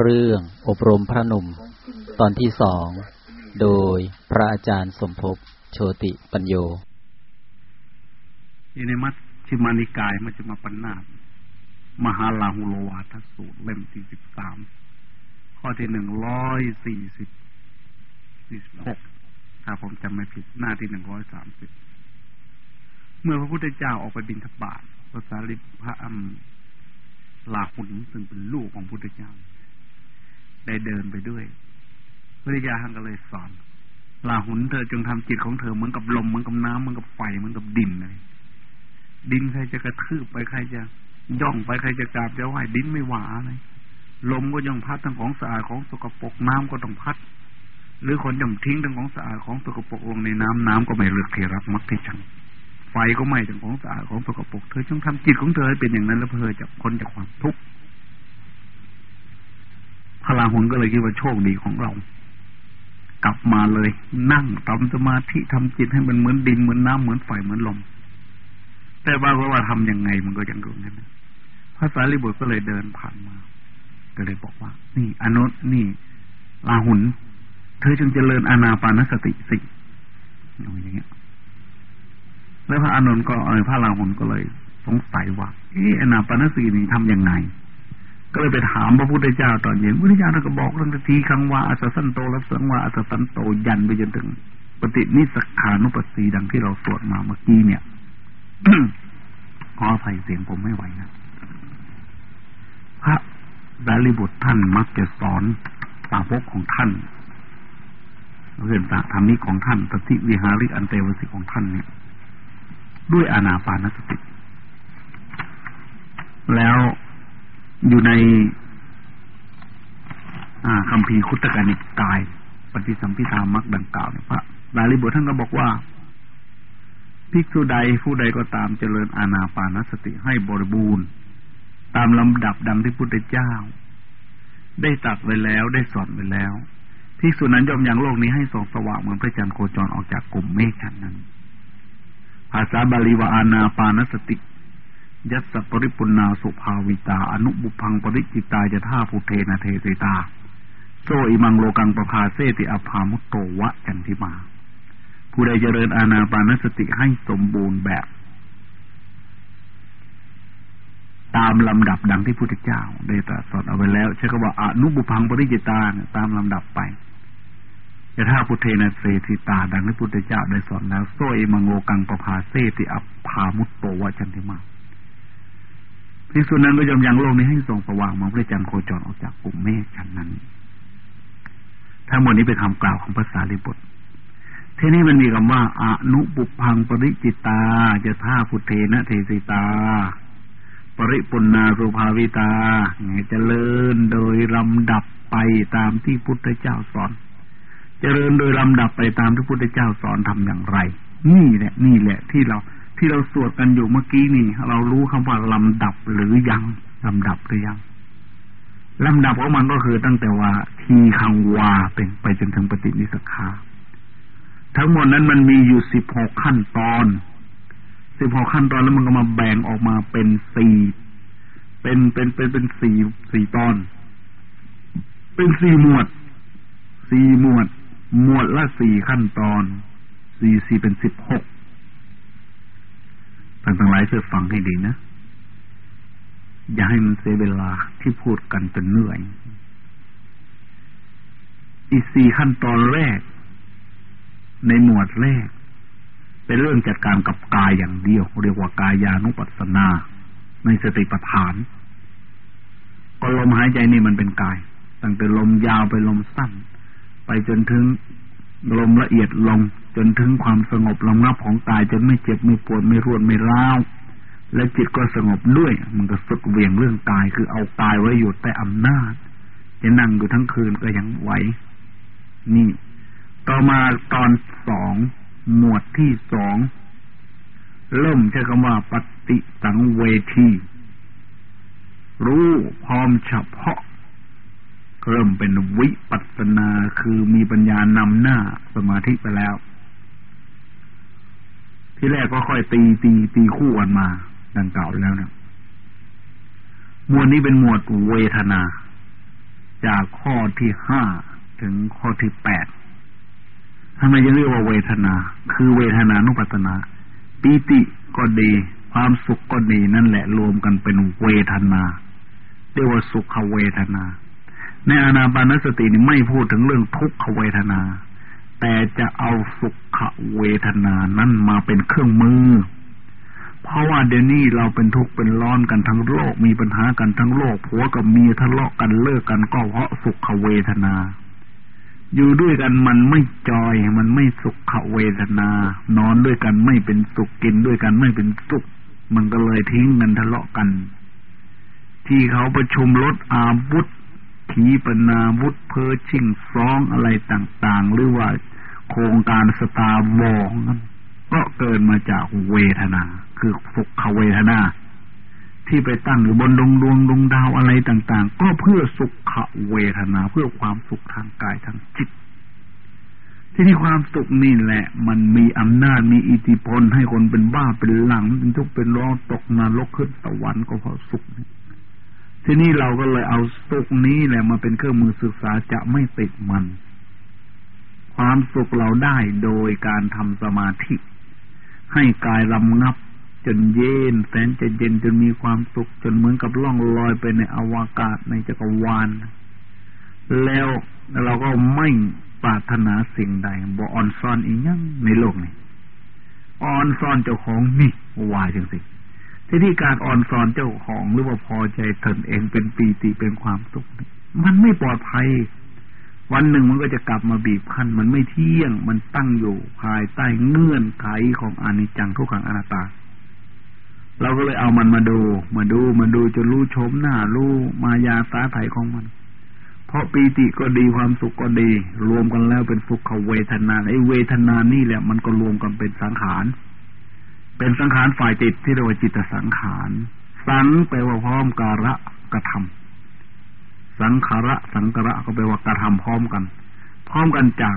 เรื่องอบรมพระหนุ่ม ตอนที่สอง โดยพระอาจารย์สมภพโชติปัญโยในมัชชิมานิกายมัชฌิมปัญนามหาลาหุโลวาทสูตรเล่มที่สิบสามข้อที่หนึ่งร้อยสี่สิบสี่สิบหกถ้าผมจำไม่ผิดหน้าที่หนึ่งร้อยสามสิบเมื่อพระพุทธเจ้าออกไปบินทบาทภาษาลิพระอัมลาหุนซึ่งเป็นลูกของพุทธเจ้า ได้เดินไปด้วยพุทธเจ้าท่านก็เลยสอนลาหุนเธอจงทำจิตของเธอเหมือนกับลมเหมือนกับน้ำเหมือนกับไฟเหมือนกับดินเลยดินใครจะกระทืบไปใครจะย่องไปใครจะกราบจะไหวดินไม่หวาเลยลมก็ย่องพัดทั้งของสะอาดของสกปรกน้ำก็ต้องพัด หรือคนย่อมทิ้งทั้งของสะอาดของสกปรกลงในน้ำน้ำก็ไม่เลือกเทรับมักที่ชังไฟก็ไหม้ถึงของสะอาดของสกปรกเธอจงทำจิตของเธอให้เป็นอย่างนั้นแล้วเพอจะพ้นจากความทุกข์ พระลาหุนก็เลยคิดว่าโชคดีของเรา กลับมาเลย นั่งทำสมาธิทำจิตให้มันเหมือนดินเหมือนน้ำเหมือนไฟเหมือนลม แต่บาว่าทำยังไงมันก็ยังรู้นั่นพระสารีบุตรก็เลยเดินผ่านมา ก็เลยบอกว่า นี่อนุนี่ลาหุนเธอจึงเจริญอานาปานสติสิอย่างเงี้ย แล้วพระอานนท์ก็เออพระราหุลก็เลยสงสัยว่าเอออนาปานสีนี่ทํำยังไง ก็เลยไปถามพระพุทธเจ้าตอนเย็นพระพุทธเจ้าท่านก็บอกเรื่องทีคังว่าอัสสันโตรัสังว่าอัสสันโตยันไปจนถึง ปฏินิสขานุปสีดังที่เราสวดมาเมื่อกี้เนี่ยขออภัยเสียงผมไม่ไหวนะพระดาลิบุตรท่านมักจะสอนสาวกของท่านเรื่องธรรมนี้ของท่านปฏิวิหาริอันเตวสิของท่านเนี่ย ด้วยอานาปานสติแล้ว อยู่ในคำพีคุตกานิกาย ปฏิสัมพิธามักดังกล่าวเนี่ยพระลาลิบุตรท่านก็บอกว่า ภิกษุใดผู้ใดก็ตามเจริญอานาปานสติให้บริบูรณ์ ตามลำดับดังที่พุทธเจ้า ได้ตัดไว้แล้วได้สอนไว้แล้วภิกษุนั้นย่อมยังโลกนี้ให้ส่องสว่างเหมือนพระจันทร์โคจรออกจากกลุ่มเมฆฉันนั้น ภาษาบาลีว่าอานาปานสติ ยัสสปริปุนาสุภาวิตา อนุบุพังปริจิตายะท่าภูเทนะเทสิตาโซอิมังโลกังประภาเสติอภามุตโตวะจันทิมา ผู้ใดเจริญอานาปานสติให้สมบูรณ์แบบ ตามลำดับดังที่พุทธเจ้า ได้ตรัสสอนเอาไว้แล้ว ใช้คำว่าอนุบุพังปริจิตาตามลำดับไปยะท่าพุทเทนะเสติตา ดังที่พุทธเจ้าได้สอนแล้วโซเอมังโลกังประภาเสติอัปพามุตโตวะจันติมา พิสุนั้นก็ยอมยังโลกนี้ให้ส่องสว่างมองพระจันทร์โคจรออกจากกลุ่มเมฆฉันนั้น ทั้งหมดนี้เป็นคำกล่าวของภาษาลิบุตรทีนี้มันมีคำว่าอนุปุพังปริจิตาจะท่าพุเทนะเทสิตา ปริปุณนาสุภาวิตาไงเจริญโดยลำดับไปตามที่พุทธเจ้าสอน เจริญโดยลำดับไปตามที่พุทธเจ้าสอนทำอย่างไร นี่แหละ นี่แหละที่เรา ที่เราสวดกันอยู่เมื่อกี้นี่ เรารู้คำว่าลำดับหรือยังลำดับหรือยังลำดับของมันก็คือตั้งแต่ว่าทีคังวาเป็นไปจนถึงปฏินิสขาทั้งหมดนั้นมันมีอยู่สิบหกขั้นตอนสิบหกขั้นตอนแล้วมันก็มาแบ่งออกมาเป็นสี่เป็นเป็นเป็นเป็นสี่สี่ตอน เป็นสี่หมวดสี่หมวด หมวดละสี่ขั้นตอนสี่สี่เป็นสิบหก ท่านทั้งหลายเชื่อฟังให้ดีนะ อย่าให้มันเสียเวลาที่พูดกันจนเหนื่อย อีสี่ขั้นตอนแรก ในหมวดแรก เป็นเรื่องจัดการกับกายอย่างเดียว เรียกว่ากายานุปัสสนา ในสติปัฏฐาน ก็ลมหายใจนี่มันเป็นกาย ตั้งแต่ลมยาวไปลมสั้น ไปจนถึง ลมละเอียดลงจนถึงความสงบลงนับของกายจนไม่เจ็บไม่ปวดไม่รวนไม่ร้าว และจิตก็สงบด้วย มันก็สุดเวียงเรื่องกายคือเอากายไว้อยู่ใต้อำนาจ จะนั่งอยู่ทั้งคืนก็ยังไหวนี่ ต่อมาตอนสองหมวดที่สองเริ่มใช้คำว่าปฏิสังเวทีรู้พร้อมเฉพาะ เริ่มเป็นวิปัสนาคือมีปัญญานำหน้าสมาธิไปแล้ว ที่แรกก็ค่อยตีตีตีคู่กันมาดังเก่าแล้วเนะหมวดนี้เป็นหมวดเวทนา จากข้อที่ห้าถึงข้อที่แปดทำไมยังเรียกว่าเวทนา คือเวทนานุปัตนาปีติก็ดี ความสุขก็ดีนั่นแหละรวมกันเป็นเวทนาเรียกว่าสุขเวทนา ในอานาปานสตินี่ไม่พูดถึงเรื่องทุกขเวทนา แต่จะเอาสุขเวทนานั้นมาเป็นเครื่องมือ เพราะว่าเดี๋ยวนี้เราเป็นทุกข์เป็นร้อนกันทั้งโลก มีปัญหากันทั้งโลกผัวกับเมียทะเลาะกันเลิกกันก็เพราะสุขเวทนา อยู่ด้วยกันมันไม่จอย มันไม่สุขเวทนา นอนด้วยกันไม่เป็นสุขกินด้วยกันไม่เป็นสุข มันก็เลยทิ้งกันทะเลาะกัน ที่เขาประชุมลดอาวุธ ขีปนาวุธเพอชิงซองอะไรต่างๆ หรือว่าโครงการสตาร์วองนั้นก็เกิดมาจากเวทนา คือสุขเวทนา ที่ไปตั้งอยู่บนดวงดวงดวงดาวอะไรต่างๆ ก็เพื่อสุขเวทนาเพื่อความสุขทางกายทางจิต ที่นี่ความสุขนี่แหละ มันมีอำนาจมีอิทธิพลให้คนเป็นบ้าเป็นหลังเป็นทุกข์เป็นร้อนตกนรกขึ้นสวรรค์ก็เพราะสุขนี่ ทีนี้เราก็เลยเอาสุขนี้แหละมาเป็นเครื่องมือศึกษาจะไม่ติดมัน ความสุขเราได้โดยการทำสมาธิ ให้กายลำงับจนเย็น แสนจะเย็นจนมีความสุข จนเหมือนกับล่องลอยไปในอวกาศในจักรวาล แล้วเราก็ไม่ปรารถนาสิ่งใดบ่ออนซ่อนอีกยังในโลกนี้ออนซ่อนเจ้าของนี่วายจังสิ ทีนี้การอ่อนสอนเจ้าของหรือว่าพอใจตนเองเป็นปีติเป็นความสุขมันไม่ปลอดภัย วันหนึ่งมันก็จะกลับมาบีบคั้น มันไม่เที่ยง มันตั้งอยู่ภายใต้เงื่อนไขของอนิจจังทุกขังอนัตตา เราก็เลยเอามันมาดู มาดูมาดูจนรู้ชมหน้ารู้มายาสาไถของมัน เพราะปีติก็ดีความสุขก็ดี รวมกันแล้วเป็นสุขเวทนาไอ้เวทนานี่แหละ มันก็รวมกันเป็นสังขาร เป็นสังขารฝ่ายจิตที่เรียกว่าจิตสังขาร สังแปลว่าพร้อมการะกระทำสังขาระสังกระก็แปลว่ากระทำพร้อมกัน พร้อมกันจาก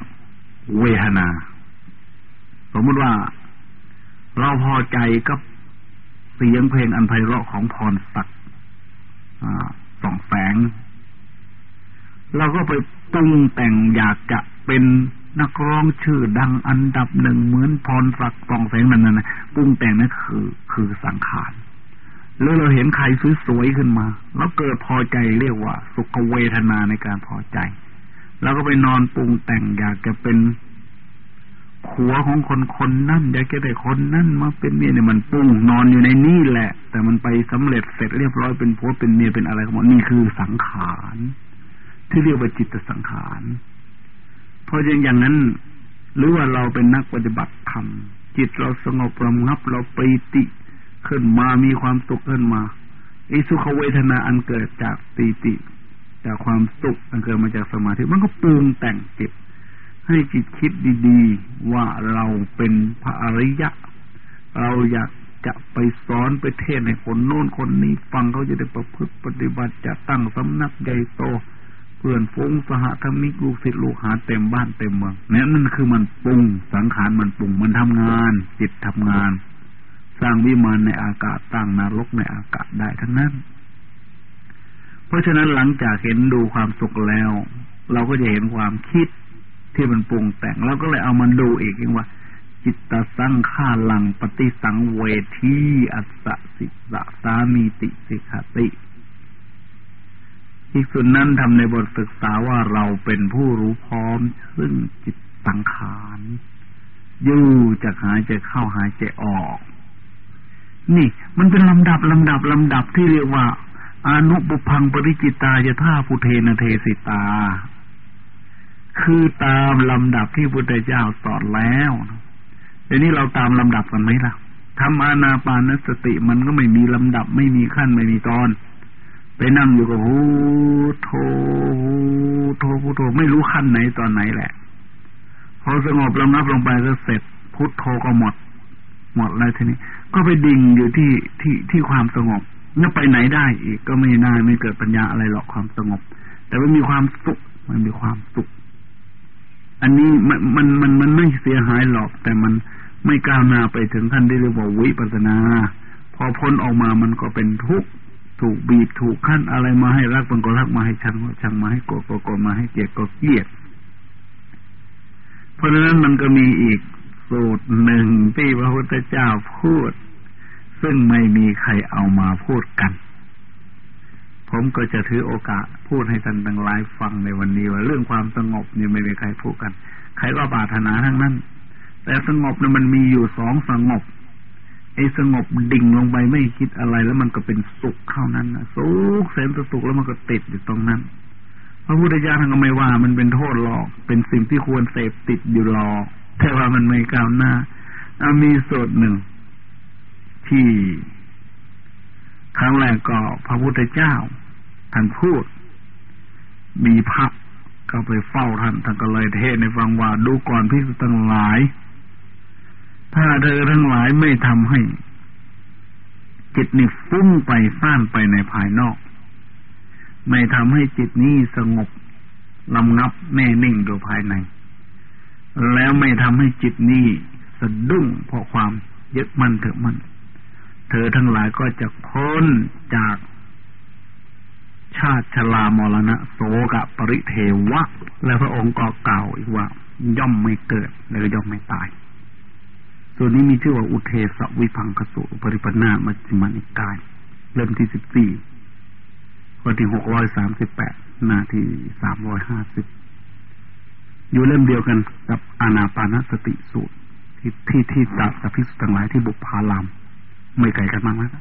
เวทนา สมมติว่าเราพอใจกับเสียงเพลงอันไพเราะของพรศักดิ์ส่องแสงเราก็ไปปรุงแต่งอยากจะเป็น นักร้องชื่อดังอันดับหนึ่งเหมือนพรศักดิ์ฟองแสงนั่นนะปรุงแต่งนั่นคือ คือสังขารแล้วเราเห็นใครสวยๆขึ้นมา แล้วเกิดพอใจเรียกว่า สุขเวทนาในการพอใจ แล้วก็ไปนอนปรุงแต่งอยากจะเป็นขัวของคนคนนั่นอยากจะได้คนนั่นมาเป็นเมียเนี่ยมันปรุงนอนอยู่ในนี่แหละ แต่มันไปสำเร็จเสร็จเรียบร้อยเป็นผัวเป็นเมียเป็นอะไรของมันนี่คือสังขาร ที่เรียกว่าจิตสังขาร พราะอย่างอย่างนั้น หรือว่าเราเป็นนักปฏิบัติธรรมจิตเราสงบระงับเราปีติขึ้นมามีความสุขขึ้นมาไอ้สุขเวทนาอันเกิดจากปีติ จากความสุขอันเกิดมาจากสมาธิมันก็ปรุงแต่งจิต ให้จิตคิดดีๆ ว่าเราเป็นพระอริยะ เราอยากจะไปสอนไปเทศให้คนโน้นคนนี้ ฟังเขาจะได้ประพฤติปฏิบัติจะตั้งสำนักใหญ่โต พื่อนฟงสหธรรมิกลูกศิษย์ลูกหาเต็มบ้านเต็มเมืองเนี่ยนั่นคือมันปรุงสังขารมันปรุงมันทำงาน จิตทำงาน สร้างวิมานในอากาศตั้งนรกในอากาศได้ทั้งนั้น เพราะฉะนั้นหลังจากเห็นดูความสุขแล้ว เราก็จะเห็นความคิดที่มันปรุงแต่งเราก็เลยเอามันดูอีกว่า จิตตสังขาลังปฏิสังเวทีอัสสะสิสะสามีติสิกติ ภิกษุนั้นทำในบทศึกษาว่าเราเป็นผู้รู้พร้อม ซึ่งจิตสังขารยู่จะหายใจเข้าหายใจออก นี่ มันเป็นลำดับลำดับลำดับที่เรียกว่าอนุบุพังปริจิตายท่าพุเทนเทสิตา คือตามลำดับที่พุทธเจ้าสอนแล้วเดี๋ยวนี้เราตามลำดับกันไหมล่ะทำอานาปานสติมันก็ไม่มีลำดับไม่มีขั้นไม่มีตอน ไปนั่งอยู่กับหูโทหูโทหูโทไม่รู้ขั้นไหนตอนไหนแหละ พอสงบลำนับลงไปก็เสร็จ พุทโธก็หมด หมดแล้วทีนี้ ก็ไปดิ่งอยู่ที่ที่ที่ความสงบนี่ไปไหนได้อีกก็ไม่น่าไม่เกิดปัญญาอะไรหรอกความสงบ แต่ว่ามีความสุขมันมีความสุข อันนี้มันมันมันมันไม่เสียหายหรอก แต่มันไม่ก้าวหน้าไปถึงขั้นที่เรียกว่าวิปัสนา พอพ้นออกมามันก็เป็นทุกข์ ถูกบีบถูกขั้นอะไรมาให้รักมันก็รักมาให้ชังชังมาให้โกรธก็โกรธมาให้เกลียดก็เกลียด เพราะฉะนั้นมันก็มีอีกสูตรหนึ่งที่พระพุทธเจ้าพูด ซึ่งไม่มีใครเอามาพูดกัน ผมก็จะถือโอกาสพูดให้ท่านทั้งหลายฟังในวันนี้ว่าเรื่องความสงบนี่ไม่มีใครพูดกัน ใครก็ปรารถนาทั้งนั้น แต่สงบเนี่ยมันมีอยู่สองสงบ ไอ้สงบดิ่งลงไปไม่คิดอะไรแล้วมันก็เป็นสุขเท่านั้นนะสุขแสนสุขแล้วมันก็ติดอยู่ตรงนั้น พระพุทธเจ้าท่านก็ไม่ว่ามันเป็นโทษหรอก เป็นสิ่งที่ควรเสพติดอยู่หรอกแต่ว่ามันไม่ก้าวหน้ามีสูตรหนึ่ง ที่ครั้งแรกก็พระพุทธเจ้าท่านพูด มีพักก็ไปเฝ้าท่านท่านก็เลยเทศในฟังว่าดูก่อนพิสุทั้งหลาย ถ้าเธอทั้งหลายไม่ทำให้ จิตนี่ฟุ้งไปซ่านไปในภายนอก ไม่ทำให้จิตนี้สงบลำงับแน่นิ่งโดยภายใน แล้วไม่ทำให้จิตนี้สะดุ้งเพราะความยึดมั่นถือมั่นเธอทั้งหลายก็จะพ้นจากชาติชลามรณะโสกะปริเทวะ และพระองค์ก็กล่าวอีกว่า ย่อมไม่เกิด และย่อมไม่ตาย ส่วนนี้มีชื่อว่าอุเทสวิพังคสุปริปนามัจจิมานิกายเริ่มที่สิบสี่ข้อที่หกร้อยสามสิบแปดหน้าที่สามร้อยห้าสิบอยู่เล่มเดียวกันกับอานาปานสติสูตร ที่ที่ที่ตัดกับพิสุทั้งหลายที่บุพาราม ไม่ไกลกันมากนะ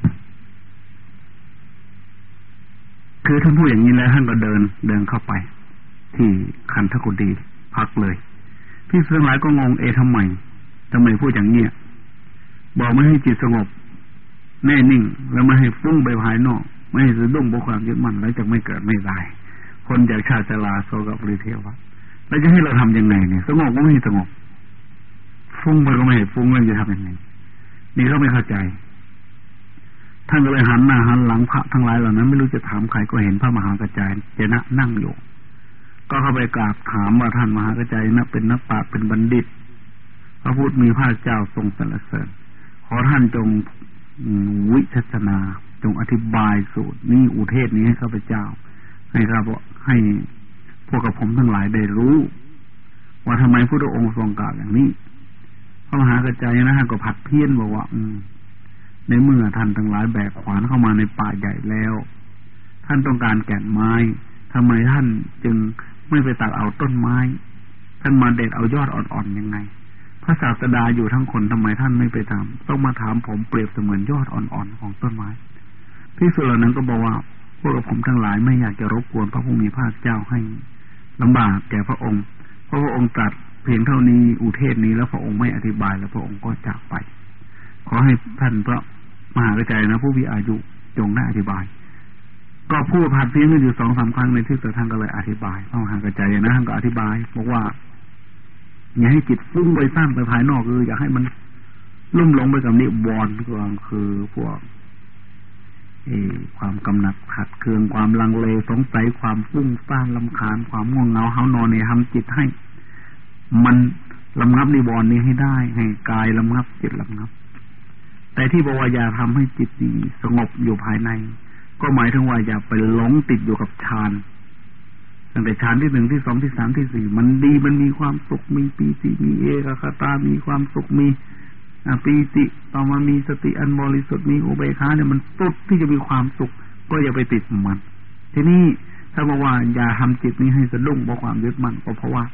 คือท่านพูดอย่างนี้แล้วท่านก็เดินเดินเข้าไป ที่คันทกุดีพักเลยพิสุทั้งหลายก็งงเอทำไม ทำไมพูดอย่างเนี้ยบอกไม่ให้จิตสงบ แน่นิ่ง แล้วไม่ให้ฟุ้งไปภายนอก ไม่ให้สะดุ้งเพราะความยึดมั่นแล้วจะไม่เกิดไม่ได้ คนจากชาติลาโซกับริเทวะแล้วจะให้เราทํำยังไงเนี่ยสงบก็ไม่สงบ ฟุ้งไปก็ไม่ให้ฟุ้งแล้วจะทำยังไงนี่เขาไม่เข้าใจท่านก็เลยหันหน้าหันหลังพระทั้งหลายเหล่านั้น ไม่รู้จะถามใครก็เห็นพระมหากระจายเจนะนั่งอยู่ ก็เข้าไปกราบถามว่าท่านมหากระจายนะเป็นนักปราชญ์เป็นบัณฑิต พระพุทธมีพระเจ้าทรงสรรเสริญขอท่านจงวิชัชนา จงอธิบายสูตรนี้อุเทศนี้ให้ข้าพเจ้า ให้ครับให้พวกกับผมทั้งหลายได้รู้ ว่าทำไมพระองค์ทรงกล่าวอย่างนี้พระมหากระจายนะฮะก็ผัดเพี้ยนบอกว่า อืมในเมื่อท่านทั้งหลายแบกขวานเข้ามาในป่าใหญ่แล้ว ท่านต้องการแก่นไม้ทำไมท่านจึงไม่ไปตัดเอาต้นไม้ ท่านมาเด็ดเอายอดอ่อนๆยังไง พระศาสดาอยู่ทั้งคนทำไมท่านไม่ไปทำต้องมาถามผมเปรียบเสมือนยอดอ่อนๆของต้นไม้พิสุเหล่านั้นก็บอกว่าพวกผมทั้งหลายไม่อยากจะรบกวนพระผู้มีพระเจ้าให้ลำบากแก่พระองค์เพราะพระองค์ตรัสเพียงเท่านี้อุเทศนี้แล้วพระองค์ไม่อธิบายแล้วพระองค์ก็จากไป ขอให้ท่านพระมหากระจายนะผู้มีอายุจงได้อธิบาย ก็พูดผ่านเพียงอยู่สองสาครั้งในที่สุดท่านก็เลยอธิบายพระมหากระจายนะท่านก็อธิบายบอกว่า อย่าให้จิตฟุ้งไปสร้างไปภายนอกคืออยากให้มันลุ่มลงไปกับนิวรณ์ก็คือพวกความกำหนัดขัดเคืองความลังเลสงสัยความฟุ้งซ่านลำคาญความง่วงเหงาเฮานอนเนี่ยทำจิตให้ มันลำงับนิวรณ์นี้ให้ได้ ให้กายลำงับจิตลำงับ แต่ที่บอกว่าอย่าทำให้จิตดีสงบอยู่ภายใน ก็หมายถึงว่าอย่าไปหลงติดอยู่กับฌาน ตั้งแต่ฌานที่หนึ่งที่สองที่สามที่สี่มันดีมันมีความสุขมีปีติมีเอกคตา มีความสุขมีปีติต่อมามีสติอันบริสุทธิ์มีอุเบกขาเนี่ยมันสุดที่จะมีความสุข ก็อย่าไปติดมันทีนี้ถ้าบอกว่าอย่าทำจิตนี้ให้สะดุ้งเพราะความยึดมั่นก็เพราะว่า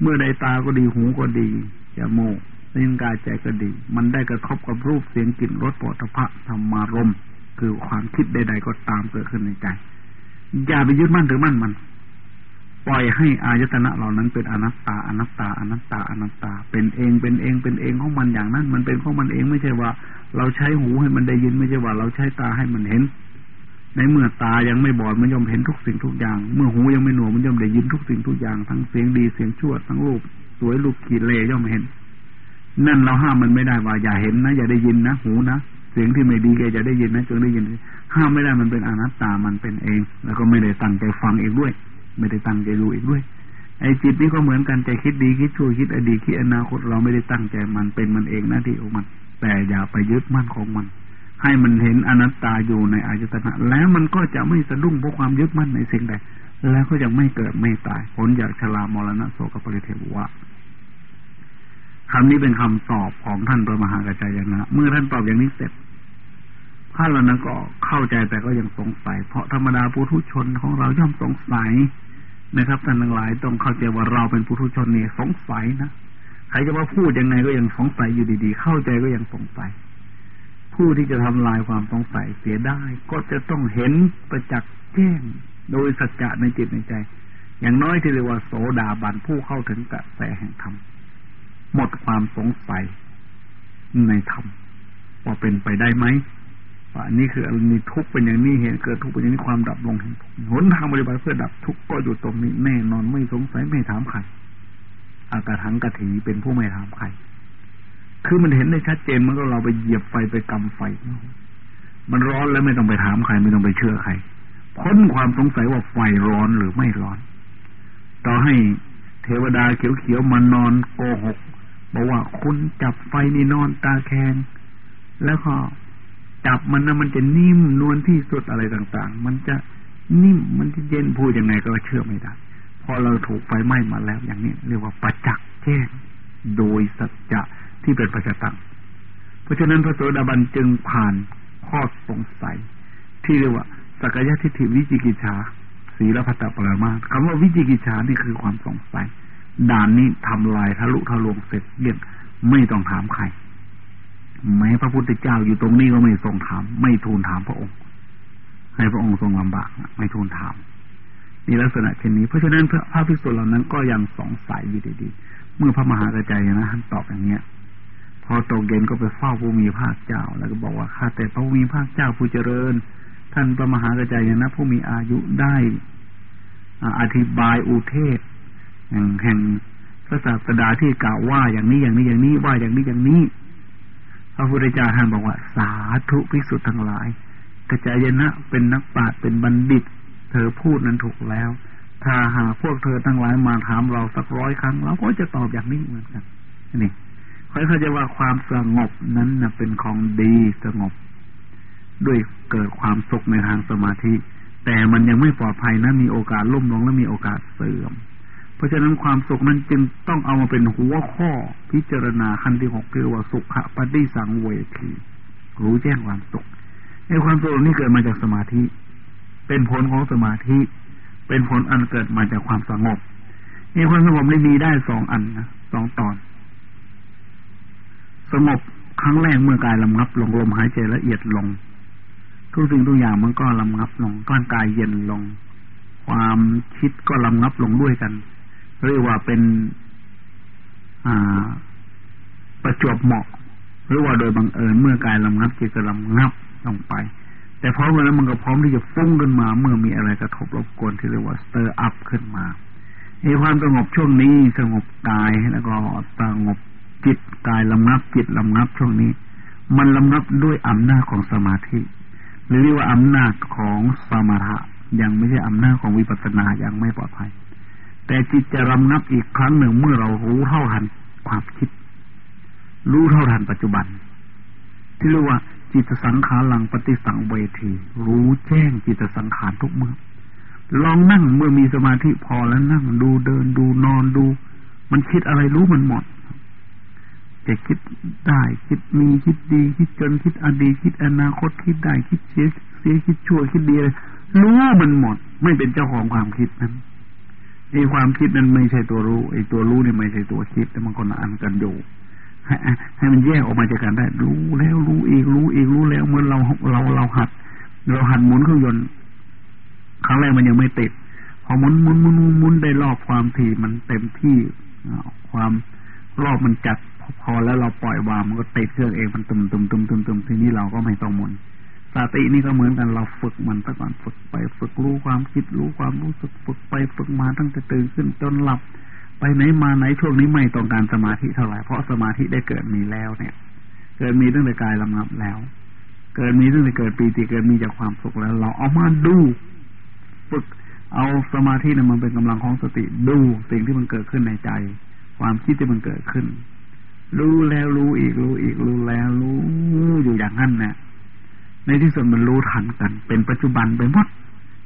เมื่อใดตาก็ดีหูก็ดีจมูกลิ้นกายใจก็ดี มันได้กระทบกับรูปเสียงกลิ่นรสปฐพะธรรมารมคือความคิดใด ๆ ก็ตามเกิดขึ้นในใจ อย่าไปยึดมั่นหรือมั่นมัน ปล่อยให้อายตนะเหล่านั้นเป็นอนัตตาอนัตตาอนัตตาอนัตตา เป็นเองเป็นเองเป็นเองของมันอย่างนั้น มันเป็นของมันเองไม่ใช่ว่า เราใช้หูให้มันได้ยินไม่ใช่ว่า เราใช้ตาให้มันเห็น ในเมื่อตายังไม่บอดมันย่อมเห็นทุกสิ่งทุกอย่าง เมื่อหูยังไม่หนวกมันย่อมได้ยินทุกสิ่งทุกอย่างทั้งเสียงดีเสียงชั่วทั้งรูปสวยรูปขีดเลย่อมเห็น นั่นเราห้ามมันไม่ได้ว่า อย่าเห็นนะอย่าได้ยินนะหูนะเสียงที่ไม่ดีแกจะได้ยินนะจงได้ยิน ห้ามไม่ได้มันเป็นอนัตตามันเป็นเอง แล้วก็ไม่ได้ตั้งใจฟังเองด้วย ไม่ได้ตั้งใจรู้อีกด้วย ไอ้จิตนี้ก็เหมือนกันใจคิดดีคิดชั่วคิดอดีตคิดอนาคตเราไม่ได้ตั้งใจมันเป็นมันเองหน้าที่ของมัน แต่อย่าไปยึดมั่นของมัน ให้มันเห็นอนัตตาอยู่ในอายตนะ แล้วมันก็จะไม่สะดุ้งเพราะความยึดมั่นในสิ่งใดแล้วก็จะไม่เกิดไม่ตายผลจากชรามรณะโสกปริเทวะคำนี้เป็นคำตอบของท่านพระมหากระจายนะ เมื่อท่านตอบอย่างนี้เสร็จ พระเรานั้นก็เข้าใจแต่ก็ยังสงสัย เพราะธรรมดาปุถุชนของเราย่อมสงสัยนะครับท่านทั้งหลายต้องเข้าใจว่าเราเป็นปุถุชนเนี่ยสงสัยนะใครจะว่าพูดยังไงก็ยังสงสัยอยู่ดีๆ เข้าใจก็ยังสงสัยผู้ที่จะทำลายความสงสัยเสียได้ ก็จะต้องเห็นประจักษ์แจ้งโดยสัจจะในจิตในใจ อย่างน้อยที่เรียกว่าโสดาบันผู้เข้าถึงกระแสแห่งธรรมหมดความสงสัยในธรรมว่าเป็นไปได้ไหม ว่านี่คือมีทุกข์เป็นอย่างนี้เห็นเกิดทุกข์เป็นอย่างนี้ความดับลงแห่งทุกหนทางปฏิบัติเพื่อดับทุกข์ก็อยู่ตรงนี้แน่นอนไม่สงสัยไม่ถามใครอากาถังกะถีเป็นผู้ไม่ถามใครคือมันเห็นได้ชัดเจนมันก็เราไปเหยียบไฟไปกำไฟ มันร้อนแล้วไม่ต้องไปถามใครไม่ต้องไปเชื่อใครพ้นความสงสัยว่าไฟร้อนหรือไม่ร้อน ต่อให้เทวดาเขียวๆมันนอนโกหกบอกว่าคุณจับไฟนี่นอนตาแข็งแล้วก็ จับมันนะมันจะนิ่มนวลที่สุดอะไรต่าง ๆ มันจะนิ่มมันจะเย็นพูดยังไงก็เชื่อไม่ได้พอเราถูกไฟไหม้มาแล้วอย่างนี้เรียกว่าประจักษ์แจ้งโดยสัจจะที่เป็นปัจจตังเพราะฉะนั้นพระโสดาบันจึงผ่านข้อสงสัย ที่เรียกว่าสักยะทิฏฐิวิจิกิจชาศีลพัตตปรามาคำว่าวิจิกิจชานี่คือความสงสัย ด่านนี้ทำลายทะลุทะลวงเสร็จเรียกไม่ต้องถามใคร แม้พระพุทธเจ้าอยู่ตรงนี้ก็ไม่ทรงถาม ไม่ทูลถามพระองค์ ให้พระองค์ทรงลำบากไม่ทูลถามนี่ลักษณะเช่นนี้เพราะฉะนั้นพระภิกษุเหล่านั้นก็ยังสงสัยอยู่ดีๆเมื่อพระมหากระจายนะท่านตอบอย่างเนี้ย พอตกเย็นก็ไปเฝ้าผู้มีภาคเจ้า แล้วก็บอกว่าข้าแต่พระผู้มีภาคเจ้าผู้เจริญ ท่านพระมหากระจายนะผู้มีอายุได้อธิบายอุเทศแห่งแห่งพระศาสดาที่กล่าวว่าอย่างนี้อย่างนี้อย่างนี้ว่าอย่างนี้อย่างนี้ ระพุทธเจ้าท่านบอกว่า สาธุภิกษุทั้งหลายกระจายนะเป็นนักปราชญ์เป็นบัณฑิต เธอพูดนั้นถูกแล้ว ถ้าหากพวกเธอทั้งหลายมาถามเราสักร้อยครั้งเราก็จะตอบอย่างนี้เหมือนกันนี่ค่อยเข้าใจว่าความสงบนั้นนะเป็นของดีสงบ ด้วยเกิดความสุขในทางสมาธิ แต่มันยังไม่ปลอดภัยนะมีโอกาสล่มลงและมีโอกาสเสื่อม ราะฉะนั้นความสุขนั้นจึงต้องเอามาเป็นหัวข้อพิจารณาขั้นที่หกคือว่าสุขะปฏิสังเวทีรู้แจ้งความสุขไอ้ความสุขนี้เกิดมาจากสมาธิ เป็นผลของสมาธิ เป็นผลอันเกิดมาจากความสงบไอ้ความสงบนี้มีได้สองอันนะสองตอน สงบครั้งแรกเมื่อกายลำงับลงลมหายใจละเอียดลง ทุกสิ่งทุกอย่างมันก็ลำงับลงก้อนกายเย็นลง ความคิดก็ลำงับลงด้วยกัน เรียกว่าเป็นประจวบเหมาะ หรือว่าโดยบังเอิญเมื่อกายลำงับจิตก็ลำงับลงไป แต่พร้อมกันแล้วมันก็พร้อมที่จะฟุ้งขึ้นมา เมื่อมีอะไรกระทบรบกวนที่เรียกว่า stir up ขึ้นมาในความสงบช่วงนี้สงบกายแล้วก็สงบจิตกายลำงับจิตลำงับช่วงนี้ มันลำงับด้วยอำนาจของสมาธิ หรือเรียกว่าอำนาจของสมาธิยังไม่ใช่อำนาจของวิปัสสนายังไม่ปลอดภัย แต่จิตจะรำนับอีกครั้งหนึ่งเมื่อเรารู้เท่าทันความคิด รู้เท่าทันปัจจุบัน ที่เรียกว่า จิตสังขารหลังปฏิสังเวทีรู้แจ้งจิตสังขารทุกเมื่อลองนั่งเมื่อมีสมาธิพอแล้วนั่งดูเดินดูนอนดู มันคิดอะไรรู้มันหมดจะคิดได้คิดมีคิดดี คิดจนคิดอดีตคิดอนาคตคิดได้คิดเสียเสียคิดชั่วคิดดีอะไรรู้มันหมด ไม่เป็นเจ้าของความคิดนั้น ไอ้ความคิดนั้นไม่ใช่ตัวรู้ไอ้ตัวรู้นี่ไม่ใช่ตัวคิดแต่มันคนละอันกันอยู่ให้ให้มันแยกออกมาจากกันได้ รู้แล้วรู้อีกรู้อีกรู้แล้วเมื่อเราเราเราหัด เราหัดหมุนเครื่องยนต์ครั้งแรกมันยังไม่ติดพอหมุนหมุนหมุนหมุนได้รอบความถี่มันเต็มที่ความรอบมันจัดพอแล้วเราปล่อยวางมันก็ติดเครื่องเองมันตุ่มตุ่มตุ่มตุ่มตุ่มทีนี้เราก็ไม่ต้องหมุน สตินี่ก็เหมือนกันเราฝึกมันตะก่อนฝึกไป ฝึกรู้ความคิดรู้ความรู้สึกฝึกไปฝึกมาตั้งแต่ตื่นขึ้นจนหลับ ไปไหนมาไหนช่วงนี้ไม่ต้องการสมาธิเท่าไหร่เพราะสมาธิได้เกิดมีแล้วเนี่ย เกิดมีตั้งแต่กายลำงับแล้ว เกิดมีตั้งแต่เกิดปีติเกิดมีจากความสุขแล้ว เราเอามาดู ฝึกเอาสมาธิเนี่ยมันเป็นกำลังของสติดูสิ่งที่มันเกิดขึ้นในใจ ความคิดที่มันเกิดขึ้น รู้แล้วรู้อีกรู้อีกรู้แล้วรู้อยู่อย่างนั้นนะ ในที่สุดมันรู้ทันกัน เป็นปัจจุบันไปหมด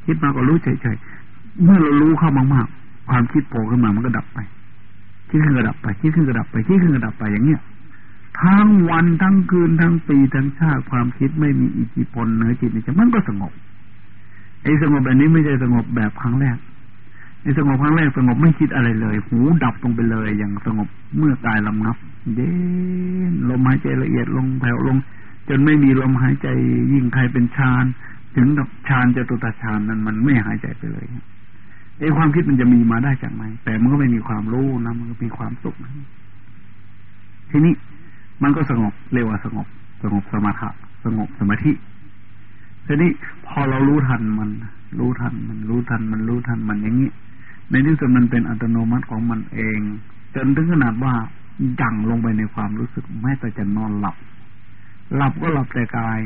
คิดมาก็รู้เฉยๆเมื่อเรารู้เข้ามากๆความคิดโผล่ขึ้นมามันก็ดับไปคิดขึ้นก็ดับไปคิดขึ้นก็ดับไปคิดขึ้นก็ดับไปอย่างเงี้ยทั้งวันทั้งคืนทั้งปีทั้งชาติความคิดไม่มีอิทธิพลเหนือจิตนี่จะมันก็สงบไอ้สงบแบบนี้ไม่ใช่สงบแบบครั้งแรกไอ้สงบครั้งแรกสงบไม่คิดอะไรเลย หูดับลงไปเลย อย่างสงบเมื่อกายลำงับ เย็นลมหายใจละเอียดลงแผ่วลง จนไม่มีลมหายใจยิ่งใครเป็นฌานถึงกับฌานจะตุตาฌานนั้นมันไม่หายใจไปเลยไอ้ความคิดมันจะมีมาได้จากไหนแต่มันก็ไม่มีความรู้นะมันก็มีความสุขทีนี้มันก็สงบเรียกว่าสงบ สงบสมาธิสงบสมาธิทีนี้พอเรารู้ทันมัน รู้ทันมันรู้ทันมันรู้ทันมันอย่างนี้ในที่สุดมันเป็นอัตโนมัติของมันเอง จนถึงขนาดว่ายั่งลงไปในความรู้สึกแม้แต่จะนอนหลับ หลับก็หลับแต่กาย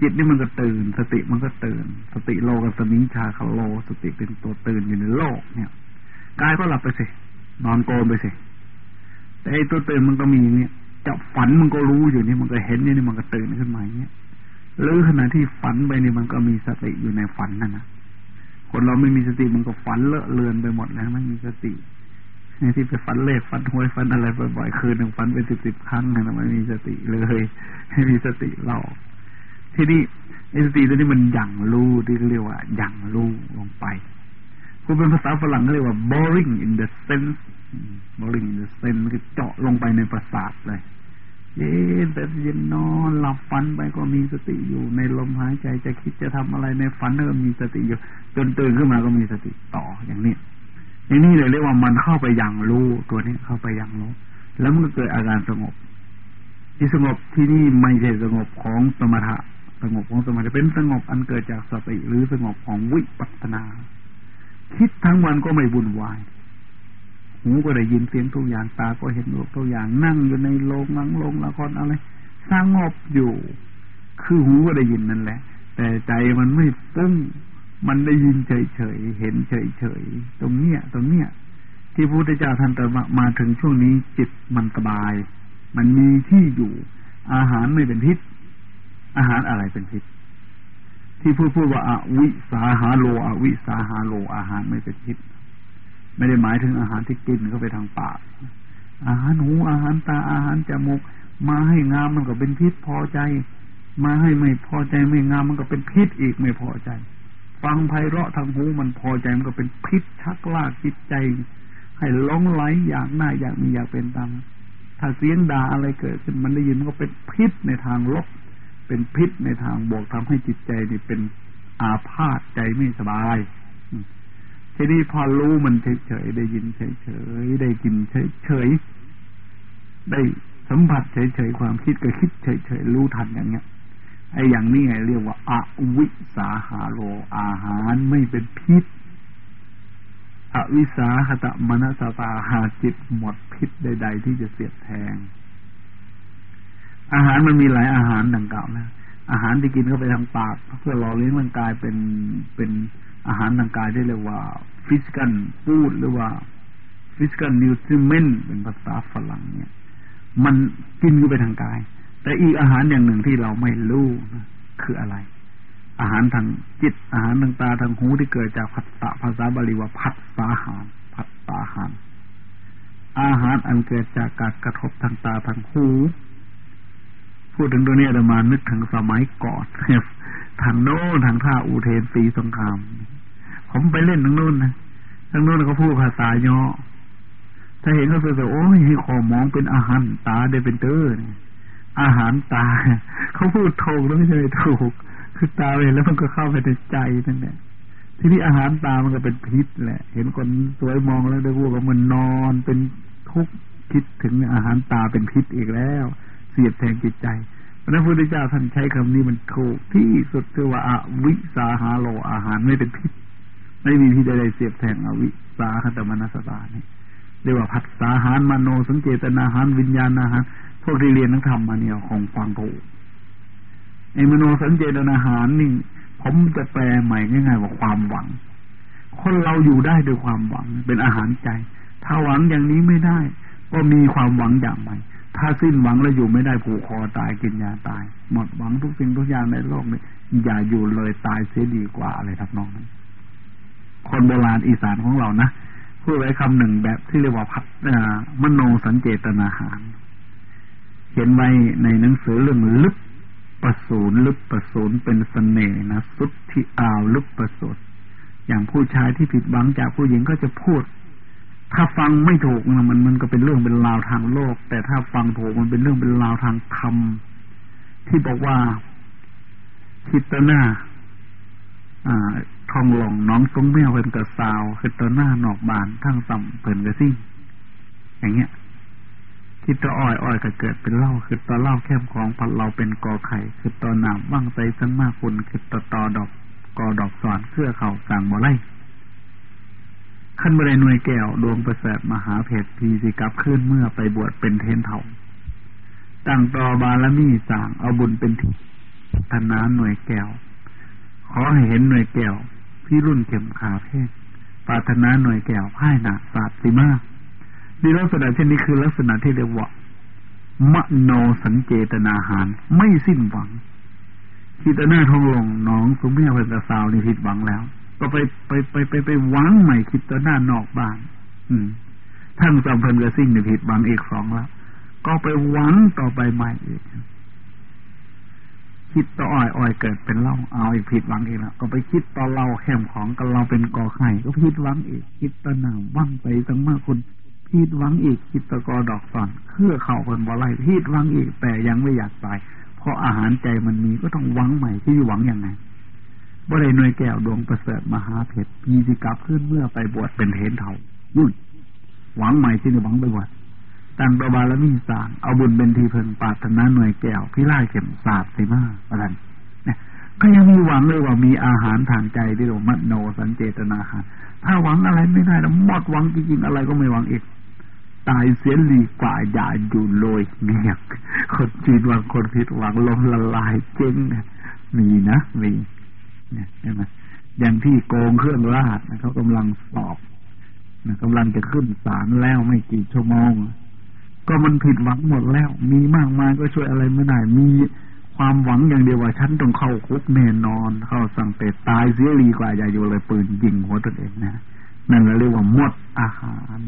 จิตนี่มันก็ตื่น สติมันก็ตื่น สติโลกับสมิงชาคาโล สติเป็นตัวตื่นอยู่ในโลกเนี่ยกายก็หลับไปสินอนโกนไปสิแต่ไอ้ตัวตื่นมันก็มีเนี่ยจับฝันมันก็รู้อยู่นี่มันก็เห็นนี่มันก็ตื่นขึ้นมาอย่างเงี้ยหรือขณะที่ฝันไปนี่มันก็มีสติอยู่ในฝันนั่นนะคนเราไม่มีสติมันก็ฝันเลอะเลือนไปหมดแล้วไม่มีสติ ที่ไปฝันเลขฝันหวยฝันอะไรบ่อยๆคืนหนึ่งฝันเป็นสิบสิบครั้งนะไม่มีสติเลยไม่มีสติเราที่นี่ไอ้สติตัวนี้มันยั่งรู้ที่เรียกว่ายั่งรู้ลงไปคุณเป็นภาษาฝรั่งเรียกว่า boring in the sense boring in the sense คือเจาะลงไปในประสาทเลยเย็นแต่เย็นนอนหลับฝันไปก็มีสติอยู่ ในลมหายใจจะคิดจะทำอะไรในฝันก็มีสติอยู่ จนตื่นขึ้นมาก็มีสติต่ออย่างนี้ นนี่เลยเรียกว่ามันเข้าไปยังรู้ตัวนี้เข้าไปยังรู้ แล้วมันก็เกิดอาการสงบ ที่สงบที่นี่ไม่ใช่สงบของสมถะสงบของสมถะเป็นสงบอันเกิดจากสติหรือสงบของวิปัสสนา คิดทั้งวันก็ไม่บุ่นวายหูก็ได้ยินเสียงทุกอย่างตาก็เห็นรูปทุกอย่างนั่งอยู่ในโรงนังโรงละครอะไรสงบอยู่ คือหูก็ได้ยินนั่นแหละ แต่ใจมันไม่ตึ้ง มันได้ยินเฉยๆ เห็นเฉยๆ ตรงเนี้ย ตรงเนี้ย ที่พระพุทธเจ้าท่านตรัสมาถึงช่วงนี้จิตมันสบาย มันมีที่อยู่ อาหารไม่เป็นพิษ อาหารอะไรเป็นพิษ ที่พูดพูดว่าอวิสาหาโลอวิสาหาโลอาหารไม่เป็นพิษ ไม่ได้หมายถึงอาหารที่กินเข้าไปทางปาก อาหารหูอาหารตาอาหารจมูก มาให้งามมันก็เป็นพิษพอใจ มาให้ไม่พอใจไม่งามมันก็เป็นพิษอีกไม่พอใจ ฟังไพเราะทางหูมันพอใจมันก็เป็นพิษชักลากจิตใจ ให้ล้องไหลอยากหน้าอยากมีอยากเป็นตามถ้าเสียงด่าอะไรเกิดขึ้นมันได้ยินมันก็เป็นพิษในทางลบ เป็นพิษในทางบวกทำให้จิตใจนี่เป็นอาพาธใจไม่สบายทีนี้พอรู้มันเฉยๆได้ยินเฉยๆได้กินเฉยๆได้สัมผัสเฉยๆความคิดก็คิดเฉยๆรู้ทันอย่างเงี้ย ไอ้อย่างนี้ไงเรียกว่าอาวิสาหาโลอาหารไม่เป็นพิษอวิสาหฏมานสตาหาจิตหมดพิษใด ๆ ที่จะเสียดแทง อาหารมันมีหลายอาหารดังกล่าวนะ อาหารที่กินเข้าไปทางปาก เพื่อหล่อเลี้ยงร่างกายเป็นเป็นอาหารทางกายได้เรียกว่าฟิสก a ลฟูดหรือว่าฟิสก a ลนิวทริเมนเป็นภาษาฝรั่งเนี่ย มันกินเข้าไปทางกาย แต่อีกอาหารอย่างหนึ่งที่เราไม่รู้นะคืออะไร อาหารทางจิต อาหารทางตาทางหูที่เกิดจากผัสสะภาษาบาลีว่าผัสสาหารผัสสาหารอาหารอันเกิดจากการกระทบทางตาทางหู พูดถึงตัวนี้จะมานึกถึงสมัยก่อนทางโน้นทางท่าอูเทนสีสงคราม ผมไปเล่นทางโน้นนะทางโน้นเขาพูดภาษาย่อถ้าเห็นเขาจะโอ้ยให้ขอมองเป็นอาหารตาได้เป็นเตอร์ อาหารตา เขาพูดถูกแล้วไม่ใช่ถูก คือตาเห็นแล้วมันก็เข้าไปในใจนั่นแหละทีนี้อาหารตามันก็เป็นพิษแหละ เห็นคนสวยมองแล้วได้พูดว่ามันนอนเป็นทุกข์คิดถึงอาหารตาเป็นพิษอีกแล้ว เสียดแทงจิตใจพระพุทธเจ้าท่านใช้คำนี้มันถูกที่สุดคือว่าอวิสาหาโลอาหารไม่เป็นพิษ ไม่มีพิษใดๆเสียบแทงอวิสาคตมนัสตานี่เรียกว่าผัสสาหารมโนสังเจตนาหารวิญญาณอาหาร วกที่เรียนนักธรรมมาเนี่ยคงฟังถูกไอ้มโนสังเจตนาหารนี่ผมจะแปลใหม่ง่ายๆว่าความหวัง คนเราอยู่ได้ด้วยความหวังเป็นอาหารใจ ถ้าหวังอย่างนี้ไม่ได้ ก็มีความหวังอย่างใหม่ ถ้าสิ้นหวังแล้วอยู่ไม่ได้ผูกคอตายกินยาตาย หมดหวังทุกสิ่งทุกอย่างในโลกนี้อย่าอยู่เลยตายเสียดีกว่าอะไรทับน้องนั้นคนโบราณอีสานของเรานะพูดไว้คำหนึ่งแบบที่เรียกว่าพัฒมโนสัญเจตนาหาร ขียนไว้ในหนังสือเรื่องลึกประสูนลึกประสูนเป็นสเสน่ห์นะสุดที่อาวลึกประสูนอย่างผู้ชายที่ผิดหวังจากผู้หญิงก็จะพูด ถ้าฟังไม่ถูกมันมันก็เป็นเรื่องเป็นราวทางโลก แต่ถ้าฟังถูกมันเป็นเรื่องเป็นราวทางธรรมที่บอกว่าคิดตหน้าอ่าทองหลงน้องตรงแมวเป็นกระสาวคือตัวหน้าหนอกบานทั้งต่ำเพิ่นกระซิ่งอย่างเงี้ย คิดตัวอ้อยอ้อยก็เกิดเป็นเล่าคือตัวเล่าแคมของพัดเราเป็นกอไข่คือตัวหนามว่างใจทั้งมากคุณคือตัวตอดอกกอดอกสอนเครือเขาสั่งบ่ไล่ขั้นบริหน่วยแก้วดวงประเสริฐมหาเพชรพีสิกับขึ้นเมื่อไปบวชเป็นเทนเถาตั้งตอบาลมีสั่งเอาบุญเป็นที่ธนาหน่วยแก้ว ขอให้เห็นหน่วยแก้วพี่รุ่นเข็มขาเพศปาถนาหน่วยแก้วพ่ายหนาศาสตร์สิมาก ดีลักษณะเช่นนี้คือลักษณะที่เรียกว่ามโนสัญเจตนาหาร ไม่สิ้นหวังคิดหน้าทองลงน้องสุมเมียเป็นกระสาวนี่ผิดหวังแล้ว ก็ไปไปไปไปไปหวังใหม่คิดตัวหน้านอกบ้าน อืมท่านจำเพลินกระซิ่งนี่ผิดหวังอีกสองแล้วก็ไปหวังต่อไปใหม่อีกคิดต่ออ้อยอ้อยเกิดเป็นเล่าเอาอีกผิดหวังอีกแล้วก็ไปคิดต่อเราแคมของกันเราเป็นกอไข่ก็ผิดหวังอีก คิดต่อหนาว่างไปตั้งมากคน ผิดหวังอีกคิดตะกอดอกสอนเครื่อเข่าคนบ่ไล่ผิดหวังอีกแต่ยังไม่อยากตาย เพราะอาหารใจมันมีก็ต้องหวังใหม่ที่หวังยังไงบ่ได้หน่วยแก้วดวงประเสริฐมหาเพชรมีสิกับขึ้นเมื่อไปบวชเป็นเทนเถายุ่นหวังใหม่ที่หวังไปบวชตั้งประบาลมีสางเอาบุญเป็นทีเพิ่งปาถนาหน่วยแก้วพิล่าเข็มศาสตร์สิมาอะไรเนี่ยก็ยังมีหวังเลยว่ามีอาหารทางใจที่เรามัดโนสันเจตนาหารถ้าหวังอะไรไม่ได้แล้วหมดหวังจริงๆอะไรก็ไม่หวังอีก ตายเสียลีกว่าอย่าอยู่โรยเงียกคนจีนวางคนผิดหวังลมละลายเจ๊งมีนะมีเนี่ยใช่ไหมอย่างที่โกงเครื่องราชนะเขากำลังสอบนะกำลังจะขึ้นศาลแล้วไม่กี่ชั่วโมง ก็มันผิดหวังหมดแล้ว มีมากมายก็ช่วยอะไรไม่ได้มีความหวังอย่างเดียวว่าฉันต้องเข้าคุกแน่นอน เข้าสั่งเตะตายเสียรีกว่าอย่าอยู่เลยปืนยิงหัวตนเองนะนั่นเราเรียกว่าหมดอาหาร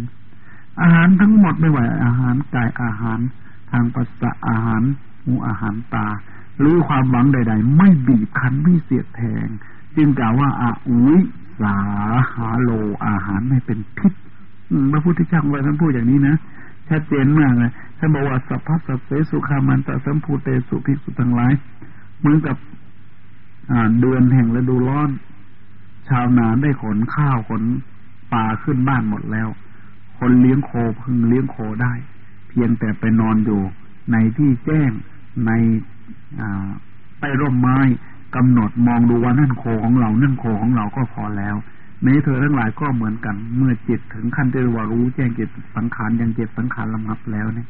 อาหารทั้งหมดไม่ไหวอาหารกายอาหาร ทางปัสสะอาหารหูอาหารตา หรือความหวังใด ๆ ไม่บีบคั้นไม่เสียดแทง จึงกล่าวว่าอาอุยสาหาโลอาหารไม่เป็นพิษพระพุทธเจ้าเลยท่านพูดอย่างนี้นะชัดเจนมากเลยท่านบอกว่าสัพพะสัพเสสุขามันตะสัมภูเตสุภิกษุทั้งหลายเหมือนกับอ่าเดือนแห่งฤดูร้อน ชาวนาได้ขนข้าวขนปลาขึ้นบ้านหมดแล้ว คนเลี้ยงโคพึงเลี้ยงโคได้ เพียงแต่ไปนอนอยู่ในที่แจ้งในใต้ร่มไม้กำหนดมองดูว่านั่นโคของเรานั่นโคของเราก็พอแล้วในเธอทั้งหลายก็เหมือนกัน เมื่อจิตถึงขั้นที่ว่ารู้แจ้งจิตสังขารยังจิตสังขารลำงับแล้วเนี่ย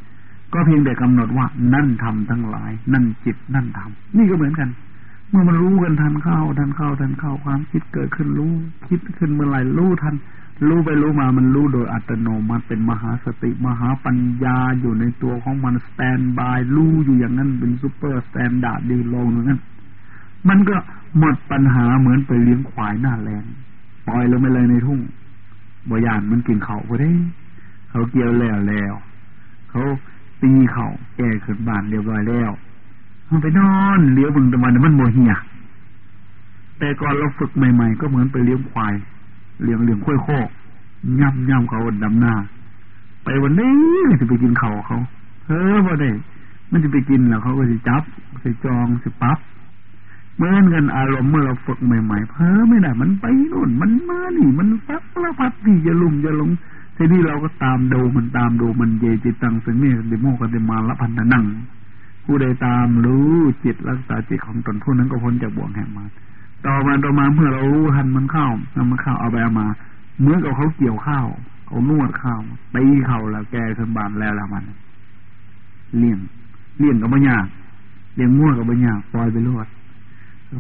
ก็เพียงแต่กำหนดว่านั่นทำทั้งหลาย นั่นจิตนั่นทำนี่ก็เหมือนกัน เมื่อมันรู้กันทันเข้าทันเข้าทันเข้าความคิดเกิดขึ้นรู้คิดขึ้นเมื่อไหร่รู้ทัน รู้ไปรู้มามันรู้โดยอัตโนมัติเป็นมหาสติมหาปัญญาอยู่ในตัวของมันสแตนบายรู้อยู่อย่างนั้นเป็นซูเปอร์สแตนดาร์ดดีลงอย่างนั้นมันก็หมดปัญหาเหมือนไปเลี้ยงควายหน้าแรงปล่อยลงไปเลยในทุ่งบยานมันกินเขาพอได้ เขาเกี่ยวแล้วแล้วเขาตีเขาแก่ขึ้นบานเรียบร้อยแล้วมันไปนอนเลี้ยวบึงตะวันมันโมเหียแต่ก่อนเราฝึกใหม่ ๆ ก็เหมือนไปเลี้ยงควาย เลี้ยงเลี้ยงค่อยโคกย่ำย่ำเขาดำหน้า ไปวันนี้จะไปกินเขาเขาเฮ้อพอได้ มันจะไปกินแล้วเขาก็จะจับจะจองจะปั๊บเมื่อนกันอารมณ์เมื่อเราฝึกใหม่ๆเพ้อไม่ได้มันไปนู่นมันมานี่มันฟักละพัดที่จะลุ่มจะลงทีนี้เราก็ตามดูมันตามดูมันเยจิตตังสึงนี่เดโมกันเดมาละพันธนังผู้ใดตามรู้จิตรักษาจิตของตนผู้นั้นก็พ้นจากบ่วงแห่งมาร ต่อมาต่อมาเมื่อเรารู้ทันมันเข้าเอามันเข้าเอาไปเอามาเหมือนกับเขาเกี่ยวข้าวเขานวดข้าวตีเข่าแล้วแกขึ้นบานแล้วละมัน เลี่ยงเลี่ยงกับบัญญาเลี่ยงมั่วกับบัญญาปล่อยไปรวด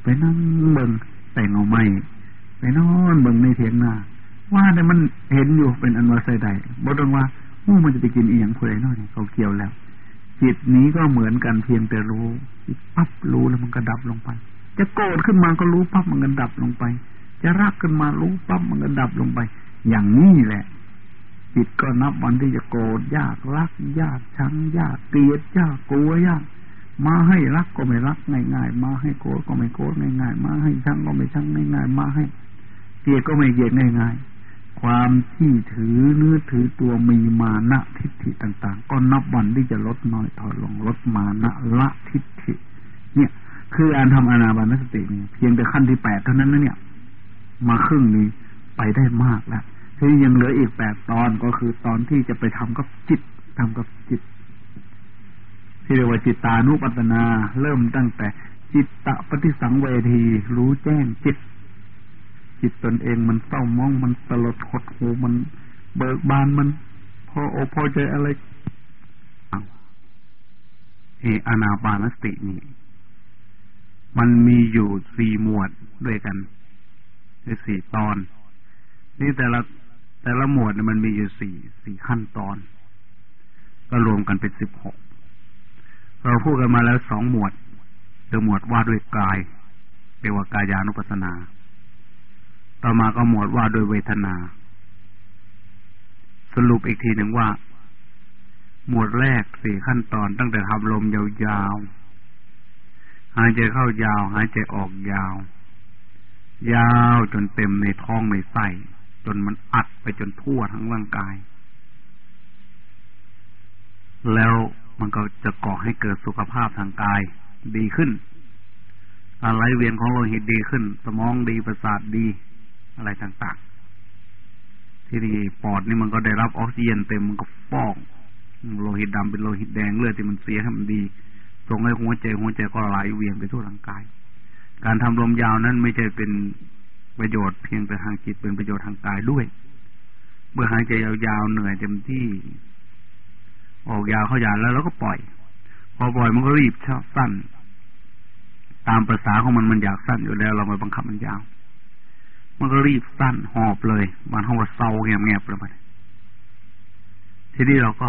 ไปนั่งเบิ่งแต่งเอาไม้ไปนอนเบิ่งในเถียงนาว่าแต่มันเห็นอยู่เป็นอันว่าใส่ใดบอกตรงว่าโอ้มันจะไปกินอีหยังผู้ใดน้อยเขาเกี่ยวแล้วจจิตนี้ก็เหมือนกันเพียงแต่รู้ปั๊บรู้แล้วมันก็ดับลงไป จะโกรธขึ้นมาก็รู้ปั๊บมันก็ดับลงไป จะรักขึ้นมารู้ปั๊บมันก็ดับลงไป อย่างนี้แหละจิตก็นับวันที่จะโกรธยากรัก ยากชังยากเกลียดยากกลัวยาก มาให้รักก็ไม่รักง่ายๆมาให้โกรธก็ไม่โกรธง่ายๆมาให้ชังก็ไม่ชังง่ายๆมาให้เกลียดก็ไม่เกลียดง่ายๆ ความที่ถือเนื้อถือตัวมีมานะทิฏฐิต่าง ๆ ก็นับวันที่จะลดน้อยถอยลงลดมานะละทิฏฐิ เนี่ย คือการทำอนาบานสตินี่เพียงแต่ขั้นที่แปดเท่านั้นนะเนี่ย มาครึ่งนี้ไปได้มากแล้วที่ยังเหลืออีกแปดตอนก็คือตอนที่จะไปทำกับจิตทำกับจิต ที่เรียกว่าจิตตานุปัตนา เริ่มตั้งแต่จิตตะปฏิสังเวที รู้แจ้งจิต จิตตนเองมันเศร้ามองมันตลดหดหูมันเบิกบานมัน พอโอพอใจอะไรเออนาปานสตินี่ มันมีอยู่สี่หมวดด้วยกันคือสี่ตอน นี่แต่ละแต่ละหมวดมันมีอยู่สี่สี่ขั้นตอน ก็รวมกันเป็นสิบหกเราพูดกันมาแล้วสองหมวดคือหมวดว่าด้วยกายเรียกว่ากายานุปัสสนา ต่อมาก็หมวดว่าด้วยเวทนา สรุปอีกทีหนึ่งว่า หมวดแรกสี่ขั้นตอนตั้งแต่ทำลมยาวๆายใจเข้ายาว หายใจออกยาว ยาวจนเต็มในท้องในไส้จนมันอัดไปจนทั่วทั้งร่างกาย แล้วมันก็จะก่อให้เกิดสุขภาพทางกายดีขึ้นการไหลเวียนของโลหิตดีขึ้น สมองดีประสาทดีอะไรต่างๆ ที่นี่ปอดนี่มันก็ได้รับออกซิเจนเต็มมันก็ฟอกโลหิตดำเป็นโลหิตแดงเลือดที่มันเสียให้มันดี ส่งให้หัวใจหัวใจก็ไหลเวียนไปทั่วร่างกาย การทำลมยาวนั้นไม่ใช่เป็นประโยชน์เพียงแต่ทางจิตเป็นประโยชน์ทางกายด้วย เมื่อหายใจยาวๆเหนื่อยเต็มที่ ออกยาวเข้ายาวแล้วเราก็ปล่อย พอปล่อยมันก็รีบชอบสั้น ตามภาษาของมันมันอยากสั้นอยู่แล้ว เราไม่บังคับมันยาว มันก็รีบสั้นหอบเลยมันห้องว่าเศร้าแงบแงบเลยมันทีนี้เราก็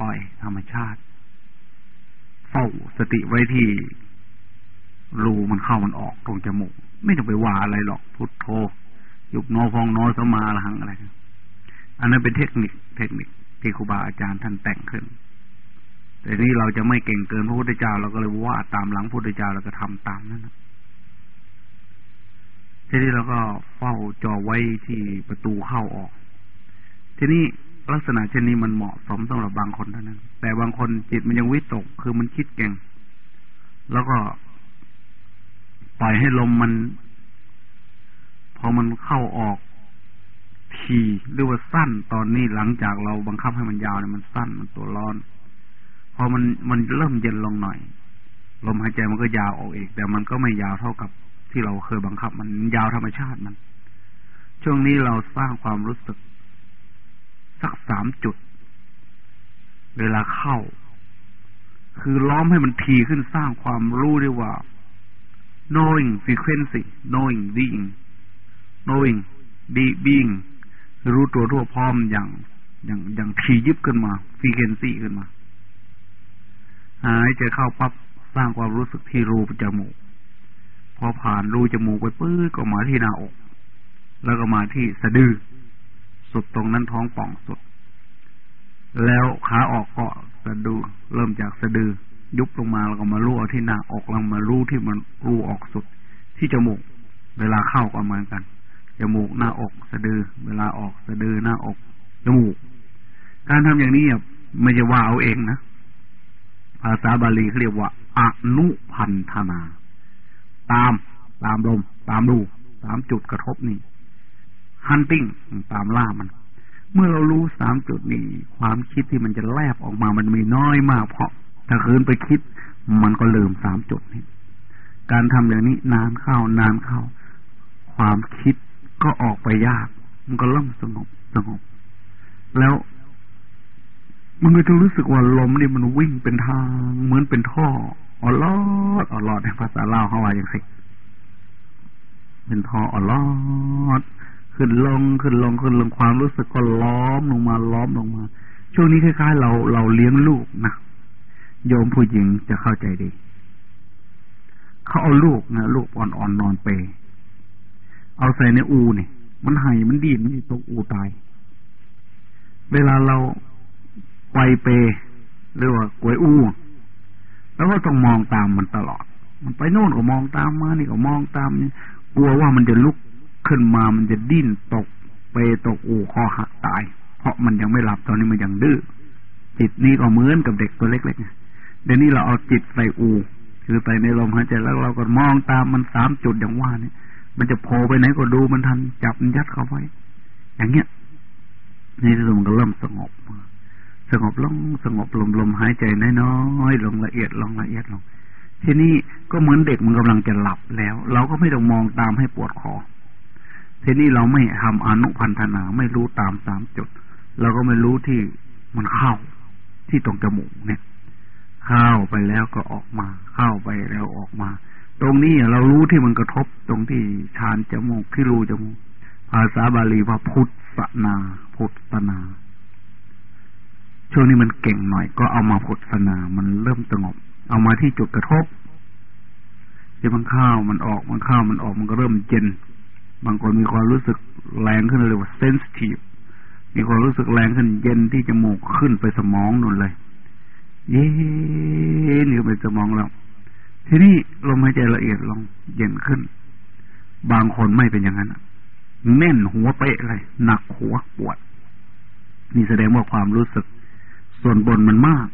ปล่อยธรรมชาติ เฝ้าสติไว้ที่รูมันเข้ามันออกตรงจมูก ไม่ต้องไปว่าอะไรหรอกพุทโธยุบโนฟองโนสมาละหังอะไร อันนั้นเป็นเทคนิคเทคนิคที่ครูบาอาจารย์ท่านแต่งขึ้น แต่นี้เราจะไม่เก่งเกินพระพุทธเจ้าเราก็เลยว่าตามหลังพระพุทธเจ้าเราก็ทำตามนั้นทีนี้เราก็เฝ้าจ่อไว้ที่ประตูเข้าออก ทีนี้ ลักษณะเช่นนี้มันเหมาะสมสำหรับบางคนเท่านั้น แต่บางคนจิตมันยังวิตก คือมันคิดเก่ง แล้วก็ปล่อยให้ลมมัน พอมันเข้าออกทีหรือว่าสั้นตอนนี้หลังจากเราบังคับให้มันยาวเนี่ยมันสั้นมันตัวร้อน พอมันมันเริ่มเย็นลงหน่อย ลมหายใจมันก็ยาวออกอีกแต่มันก็ไม่ยาวเท่ากับที่เราเคยบังคับ มันยาวธรรมชาติมัน ช่วงนี้เราสร้างความรู้สึก สักสามจุด เวลาเข้า คือล้อมให้มันทีขึ้นสร้างความรู้ด้วยว่า knowing frequency knowing being knowing be being รู้ตัวทั่วพร้อมอย่างอย่างอย่างทียิบขึ้นมา frequency ขึ้นมาหายใจเข้าปั๊บสร้างความรู้สึกที่รูจมูกพอผ่านรูจมูกไปปื้อก็มาที่หน้าอก แล้วก็มาที่สะดือ สุดตรงนั้นท้องป่องสุด แล้วขาออกก็สะดือเริ่มจากสะดือ ยุบลงมาแล้วก็มาลู่ที่หน้าอกแล้วมาลู่ที่มันรูออกสุด ที่จมูก เวลาเข้าก็เหมือนกันจมูกหน้าอกสะดือ เวลาออกสะดือหน้าอกจมูก การทำอย่างนี้ไม่ใช่ว่าเอาเองนะภาษาบาลีเขาเรียกว่าอนุพันธนา ตามตามลม ตามดูตามจุดกระทบนี่ ฮันติ้งตามล่ามัน เมื่อเรารู้สามจุดนี้ความคิดที่มันจะแลบออกมามันมีน้อยมาก เพราะถ้าคืนไปคิด มันก็ลืมสามจุดนี้ การทำอย่างนี้นานเข้านานเข้า ความคิดก็ออกไปยาก มันก็เริ่มสงบสงบ แล้วมันก็จะรู้สึกว่าลมนี่มันวิ่งเป็นทางเหมือนเป็นท่ออ๋อลอดอ๋อลอดในภาษาลาวเขาว่าอย่างไรเป็นท่ออ๋อลอด ขึ้นลงขึ้นลงขึ้นลงความรู้สึกก็ล้อมลงมาล้อมลงมา ช่วงนี้คล้ายๆเราเราเลี้ยงลูกนะโยมผู้หญิงจะเข้าใจดี เขาเอาลูกนะลูกอ่อนๆนนอนเป เอาใส่ในอูเนี่ยมันไห้มันดีมันตกอูตาย เวลาเราไปเปหรือว่ากวยอูแล้วก็ต้องมองตามมันตลอด มันไปโน่นก็มองตามมานี่ก็มองตามนี่กลัวว่ามันจะลุก ขึ้นมามันจะดิ้นตกเปตกอูคอหักตาย เพราะมันยังไม่หลับตอนนี้มันยังดื้อจิตนี้ก็เหมือนกับเด็กตัวเล็กๆเดี๋ยวนี้เราเอาจิตใส่อูคือใส่ในลมหายใจแล้วเราก็มองตามมันสามจุดอย่างว่านี่มันจะโผล่ไปไหนก็ดูมันทันจับมันยัดเข้าไว้ อย่างเงี้ยนี่ที่มันก็เริ่มสงบสงบลงสงบลมลมหายใจน้อยๆลงละเอียดลงละเอียดลงทีนี้ก็เหมือนเด็กมันกำลังจะหลับแล้ว เราก็ไม่ต้องมองตามให้ปวดคอ ทีนี้เราไม่ทำอนุพันธนาไม่รู้ตามสามจุดเราก็ไม่รู้ที่มันเข้าที่ตรงจมูกเนี่ย เข้าไปแล้วก็ออกมา เข้าไปแล้วออกมา ตรงนี้เรารู้ที่มันกระทบตรงที่ชานจมูกที่รูจมูก ภาษาบาลีว่าพุทธนาพุทธนา ช่วงนี้มันเก่งหน่อยก็เอามาพุทธนา มันเริ่มสงบ เอามาที่จุดกระทบที่มันเข้ามันออกมันเข้ามันออกมันก็เริ่มเย็น บางคนมีความรู้สึกแรงขึ้นเลยว่าเซนซิทีฟมีความรู้สึกแรงขึ้นเย็นที่จมูกขึ้นไปสมองนู่นเลย เย็นอยู่ไปสมองแล้วทีนี้ลมหายใจละเอียดลงเย็นขึ้น บางคนไม่เป็นอย่างนั้นแน่นหัวเป๊ะเลยหนักหัวปวด นี่แสดงว่าความรู้สึก ส่วนบนมันมาก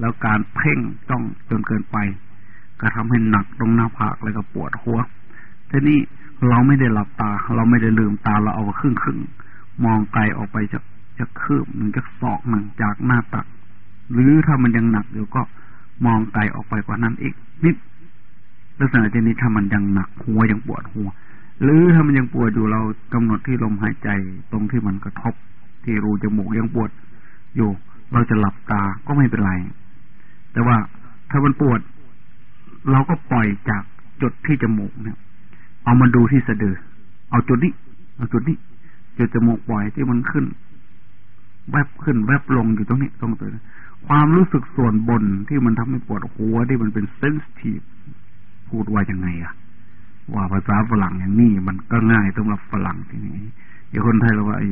แล้วการเพ่งต้องจนเกินไป ก็ทำให้หนักตรงหน้าผากแล้วก็ปวดหัว ทีนี้เราไม่ได้หลับตา เราไม่ได้ลืมตาเราเอาครึ่งครึ่งมองไกลออกไปจากจะคืบหนึ่งจะศอกหนึ่งจากหน้าตัก หรือถ้ามันยังหนักอยู่ก็มองไกลออกไปกว่านั้นอีก นิดลักษณะเช่นนี้ถ้ามันยังหนักหัวยังปวดหัว หรือถ้ามันยังปวดอยู่เรากำหนดที่ลมหายใจตรงที่มันกระทบ ที่รูจมูกยังปวดอยู่ เราจะหลับตาก็ไม่เป็นไร แต่ว่าถ้ามันปวด เราก็ปล่อยจากจุดที่จมูกเนี่ย เอามาดูที่สะดือ เอาจุดนี้ เอาจุดนี้ จุดจมูกปล่อยที่มันขึ้น แวบขึ้น แวบลงอยู่ตรงนี้ตรงตัวความรู้สึกส่วนบนที่มันทำให้ปวดหัวที่มันเป็นเซนซิทีฟพูดว่ายังไงอะว่าภาษาฝรั่งอย่างนี้มันก็ง่ายสำหรับฝรั่งทีนี้เดี๋ยวคนไทยเราว่าไอ้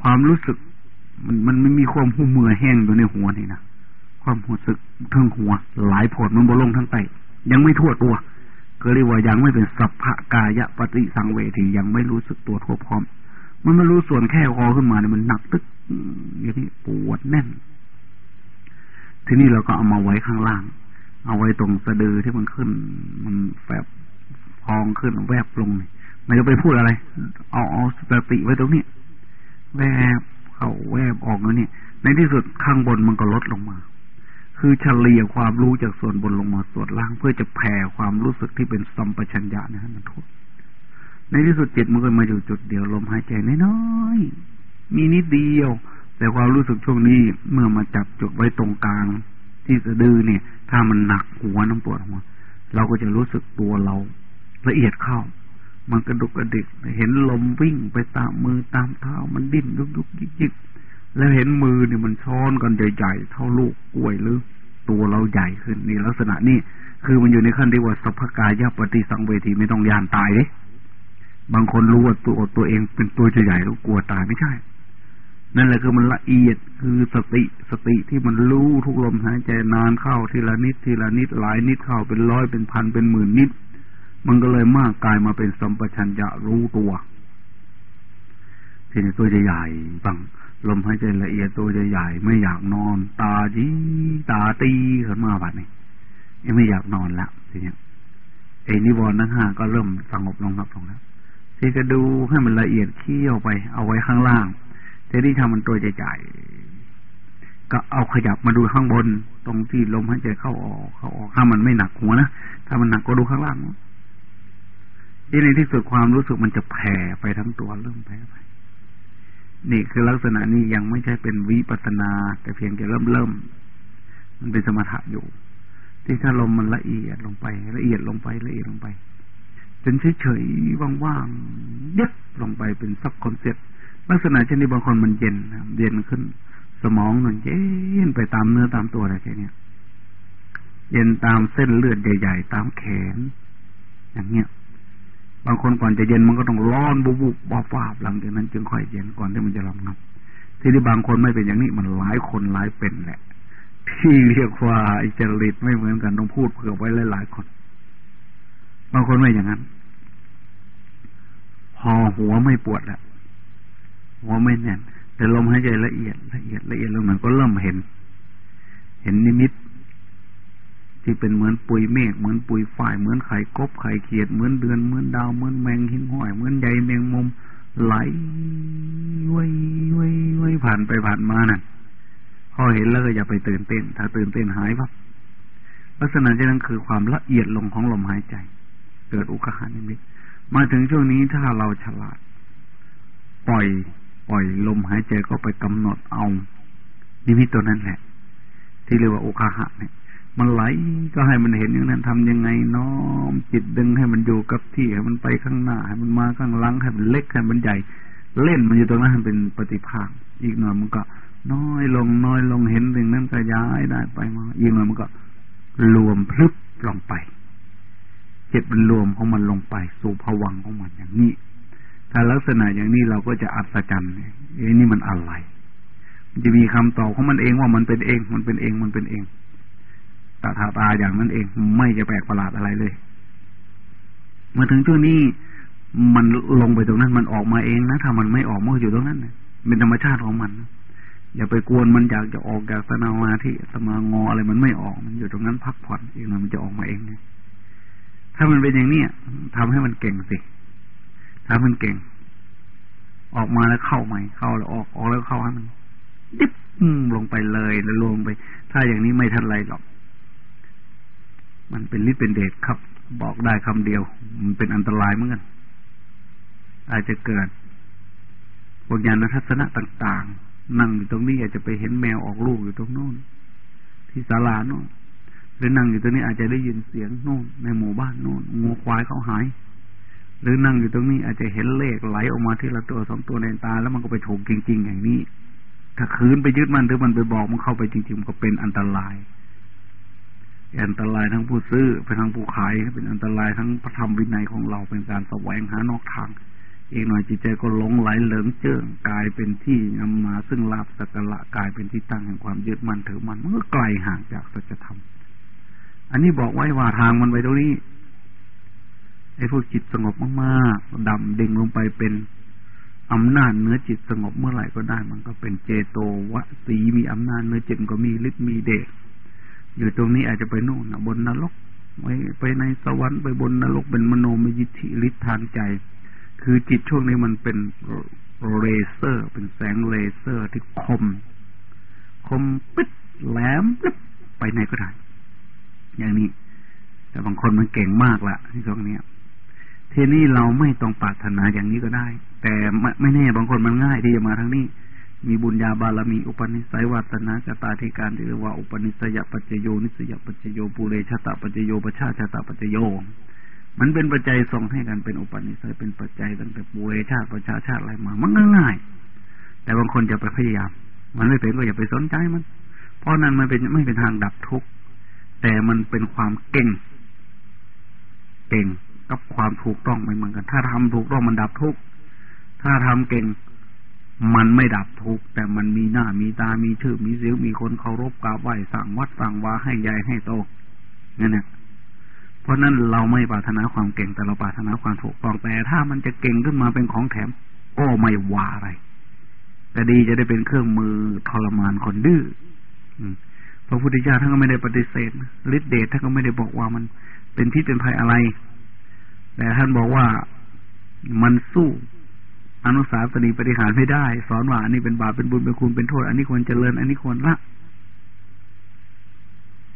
ความรู้สึก มันมันไม่มีความหูมือแห้งอยู่ในหัวนี่นะความรู้สึกทั้งหัว หลายผลมันบวลงทั้งไตยังไม่ทั่วตัว ก็เรียกว่ายังไม่เป็นสัพพกายะปฏิสังเวทียังไม่รู้สึกตัวทั่วพร้อม มันไม่รู้ส่วนแค่คอขึ้นมาเนี่ยมันหนักตึกอย่างนี้ปวดแน่น ทีนี้เราก็เอามาไว้ข้างล่าง เอาไว้ตรงสะดือที่มันขึ้น มันแฝบพองขึ้นแวบลงไม่จะไปพูดอะไร เอาเอาสติไว้ตรงนี้แวบเข้าแวบออกแล้วนี่ในที่สุดข้างบนมันก็ลดลงมา คือเฉลี่ยความรู้จากส่วนบนลงมาส่วนล่าง เพื่อจะแผ่ความรู้สึกที่เป็นสัมปชัญญะนะมันทุกในที่สุดจิตมันก็มาอยู่จุดเดียวลมหายใจน้อยๆมีนิดเดียว แต่ความรู้สึกช่วงนี้เมื่อมาจับจุดไว้ตรงกลาง ที่สะดือเนี่ย ถ้ามันหนักหัวน้ำปวดหัวเราก็จะรู้สึกตัวเรา ละเอียดเข้า มันกระดุกกระดิกเห็นลมวิ่งไปตามมือตามเท้ามันดิ้นยุกยุกยิกยิก แล้วเห็นมือเนี่ยมันช้อนกันใหญ่ๆเท่าลูกกล้วยหรือ ตัวเราใหญ่ขึ้นนี่ลักษณะนี้คือมันอยู่ในขั้นที่ว่าสัพพกายปฏิสังเวทีไม่ต้องยานตายเลยบางคนรู้ว่าตัวตัวเองเป็นตัวใหญ่แล้วกลัวตายไม่ใช่ นั่นแหละคือมันละเอียดคือสติสติที่มันรู้ทุกลมหายใจนานเข้าทีละนิดทีละนิดหลายนิดเข้าเป็นร้อยเป็นพันเป็นหมื่นนิด มันก็เลยมากกลายมาเป็นสัมปชัญญะรู้ตัวทีนี้ตัวใหญ่บาง ลมหายใจละเอียดตัวใหญ่ๆไม่อยากนอน ตาจีตาตีขึ้นมาแบบนี้ยังไม่อยากนอนละทีนี้ไอ้นิวรณ์ทั้งห้าก็เริ่มสงบลงครับลงแล้วที่จะดูให้มันละเอียดเคี่ยวไป เอาไว้ข้างล่างทีนี้ทำมันตัวใหญ่ๆก็เอาขยับมาดูข้างบน ตรงที่ลมหายใจเข้าออกเข้าออกถ้ามันไม่หนักหัวนะถ้ามันหนักก็ดูข้างล่างที่ในที่สุดความรู้สึกมันจะแผ่ไปทั้งตัวเริ่มแผ่ไป นี่คือลักษณะนี้ยังไม่ใช่เป็นวิปัสสนา แต่เพียงแค่เริ่มเริ่มมันเป็นสมถะอยู่ ที่ถ้าลมมันละเอียดลงไป ละเอียดลงไปละเอียดลงไปจนเฉยๆว่างๆยึดลงไปเป็น subconscious ลักษณะเช่นนี้บางคนมันเย็นเย็นขึ้น สมองมันเย็นไปตามเนื้อตามตัวอะไรแค่นี้เย็นตามเส้นเลือดใหญ่ ๆ ตามแขน อย่างเงี้ย บางคนก่อนจะเย็นมันก็ต้องร้อนบุบๆวาบหลังจากนั้นจึงค่อยเย็นก่อนที่มันจะระงับ ที่ที่บางคนไม่เป็นอย่างนี้มันหลายคนหลายเป็นแหละ ที่เรียกว่าจริตไม่เหมือนกันต้องพูดเผื่อไว้หลายๆคน บางคนไม่อย่างนั้น พอหัวไม่ปวดแล้วหัวไม่แน่นแต่ลมหายใจละเอียดละเอียดละเอียดลงมันก็เริ่มเห็น เห็นนิมิต ที่เป็นเหมือนปุยเมฆเหมือนปุยฝ้ายเหมือนไข่กบไข่เขียดเหมือนเดือนเหมือนดาวเหมือนแมงหินห้อยเหมือนใยแมงมุมไหลว้ยว้ยว้ยผ่านไปผ่านมาน่ะพอเห็นแล้วก็อย่าไปตื่นเต้น ถ้าตื่นเต้นหายปั๊บลักษณะเช่นนั้นคือความละเอียดลงของลมหายใจ เกิดอุกหานิมิตมาถึงช่วงนี้ถ้าเราฉลาด ปล่อย ปล่อยลมหายใจก็ไปกำหนดเอานิมิตตัวนั้นแหละ ที่เรียกว่าอุคาหะเนี่ย มันไหลก็ให้มันเห็นอย่างนั้นทำยังไงน้อมจิตดึงให้มันอยู่กับที่ให้มันไปข้างหน้า ให้มันมาข้างหลังให้มันเล็กให้มันใหญ่ เล่นมันอยู่ตรงนั้นให้เป็นปฏิภาคอีกหน่อยมันก็ น้อยลงน้อยลงเห็นถึงนั้นก็ย้ายได้ไปมาอีกหน่อยมันก็ รวมพลึบลงไปจิตมันรวมของมันลงไป สู่ผวังของมันอย่างนี้ ถ้าลักษณะอย่างนี้เราก็จะอัศจรรย์เอ้นี่มันอะไรมันจะมีคำตอบของมันเองว่ามันเป็นเอง มันเป็นเองมันเป็นเอง ตาทาตาอย่างนั้นเองไม่จะแปลกประหลาดอะไรเลยมาถึงช่วงนี้มันลงไปตรงนั้น มันออกมาเองนะถ้ามันไม่ออกมันอยู่ตรงนั้นเป็นธรรมชาติของมันอย่าไปกวนมันอยากจะออกจากสนามาที่สมางออะไรมันไม่ออก มันอยู่ตรงนั้นพักผ่อนเองมันจะออกมาเองไงถ้ามันเป็นอย่างนี้ทำให้มันเก่งสิถ้ามันเก่ง ออกมาแล้วเข้าใหม่ เข้าแล้วออกออกแล้วเข้าให้มัน ดิบลงไปเลยแล้วลงไป ถ้าอย่างนี้ไม่ทันไรหรอก มันเป็นฤทธิ์เป็นเดชครับ บอกได้คำเดียว มันเป็นอันตรายเหมือนกันอาจจะเกิดบางอย่างทัศนะต่าง ๆ นั่งอยู่ตรงนี้อาจจะไปเห็นแมวออกลูกอยู่ตรงโน้น ที่ศาลาโน้นหรือนั่งอยู่ตรงนี้อาจจะได้ยินเสียงโน่น ในหมู่บ้านโน่นงูควายเขาหาย หรือนั่งอยู่ตรงนี้อาจจะเห็นเลขไหลออกมาที่ละตัวสองตัวในตา แล้วมันก็ไปถูกจริง ๆ อย่างนี้ ถ้าคืนไปยึดมันหรือมันไปบอกมันเข้าไปจริงๆมันก็เป็นอันตราย อันตรายทั้งผู้ซื้อไปทั้งผู้ขายเป็นอันตรายทั้งพระธรรมวินัยของเราเป็นการแสวงหานอกทางอีกหน่อยจิตใจก็หลงไหลเหลิงเจิ้งกลายเป็นที่นำมาซึ่งลาบสักละกลายเป็นที่ตั้งแห่งความยึดมั่นถือมันมันก็ไกลห่างจากสัจธรรม อันนี้บอกไว้ว่าทางมันไปตรงนี้ไอ้พวกจิตสงบมากๆดำดิ่งลงไปเป็นอำนาจเนื้อจิตสงบเมื่อไหร่ก็ได้ มันก็เป็นเจโตวะสีมีอำนาจเนื้อจิตก็มีฤทธิ์มีเดช อยู่ตรงนี้อาจจะไปโน่นบนนรกไปไปในสวรรค์ไปบนนรกเป็นมโนมยิทธิฤทธิ์ทางใจ คือจิตช่วงนี้มันเป็นเลเซอร์ เป็นแสงเลเซอร์ที่คม คมปึ๊ดแหลมปึ๊บไปไหนก็ได้อย่างนี้ แต่บางคนมันเก่งมากละในช่วงนี้ทีนี้เราไม่ต้องปรารถนาอย่างนี้ก็ได้ แต่ไม่แน่บางคนมันง่ายที่จะมาทางนี้ มีบุญญาบารมีอุปนิสัยวาสนากตาธิการหรือว่าอุปนิสสยปัจจโยนิสสยปัจจโยปุเรชาตปัจจโยปัจฉาชาตปัจจโย มันเป็นปัจจัยส่งให้กันเป็นอุปนิสัยเป็นปัจจัยตั้งแต่ปุเรชาติประชาชาติอะไรมา มันง่ายแต่บางคนจะไปพยายาม มันไม่เป็นก็อย่าไปสนใจมัน เพราะนั้นมันเป็นไม่เป็นทางดับทุกข์แต่มันเป็นความเก่ง เก่งกับความถูกต้องไม่เหมือนกัน ถ้าทำถูกต้องมันดับทุกข์ถ้าทำเก่ง มันไม่ดับทุกข์แต่มันมีหน้ามีตามีชื่อมีเสียงมีคนเคารพกราบไหว้สั่งวัดสั่งวาให้ใหญ่ให้โตนั่นแหละเพราะนั้นเราไม่ปรารถนาความเก่งแต่เราปรารถนาความถูกต้องแต่ถ้ามันจะเก่งขึ้นมาเป็นของแถมก็ไม่ว่าอะไร แต่ดีจะได้เป็นเครื่องมือทรมานคนดื้อพระพุทธเจ้าท่านก็ไม่ได้ปฏิเสธฤทธิเดชท่านก็ไม่ได้บอกว่ามันเป็นพิษเป็นภัยอะไร แต่ท่านบอกว่ามันสู้ อนุสาสนีปฏิหารไม่ได้ สอนว่าอันนี้เป็นบาปเป็นบุญเป็นคุณเป็นโทษ อันนี้ควรเจริญ อันนี้ควรละ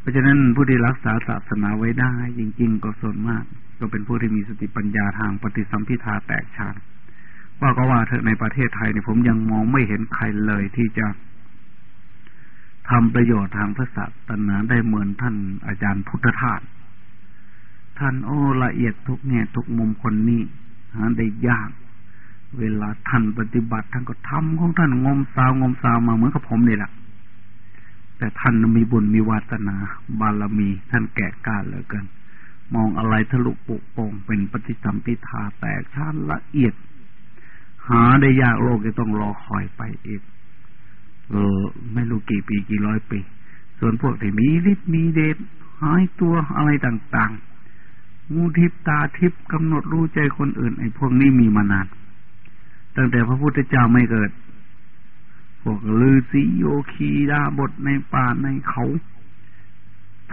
เพราะฉะนั้นผู้ที่รักษาศาสนาไว้ได้ จริง ๆ ก็ส่วนมาก ก็เป็นผู้ที่มีสติปัญญาทางปฏิสัมพิทาแตกฉานว่าก็ว่าเถอะในประเทศไทยเนี่ยผมยังมองไม่เห็นใครเลยที่จะทำประโยชน์ทางพระศาสนาได้เหมือนท่านอาจารย์พุทธทาสท่านโอ้ละเอียดทุกแง่ทุกมุมคนนี้หาได้ยาก เวลาท่านปฏิบัติท่านก็ทำของท่านงมสาวงมสาวมาเหมือนกับผมนี่แหละแต่ท่านมีบุญมีวาสนา บารมี ท่านแก่กล้าเหลือเกินมองอะไรทะลุปุโป่งเป็นปฏิสัมพิทาแตกชาญละเอียด หาได้ยากโลกจะต้องรอคอยไปอีก เออ ไม่รู้กี่ปีกี่ร้อยปี ส่วนพวกที่มีฤทธิ์มีเดชหายตัวอะไรต่างๆงูทิพตาทิพกำหนดรู้ใจคนอื่นไอ้พวกนี้มีมานาน ตั้งแต่พระพุทธเจ้าไม่เกิด พวกลือสีโยคีดาบทในป่าในเขา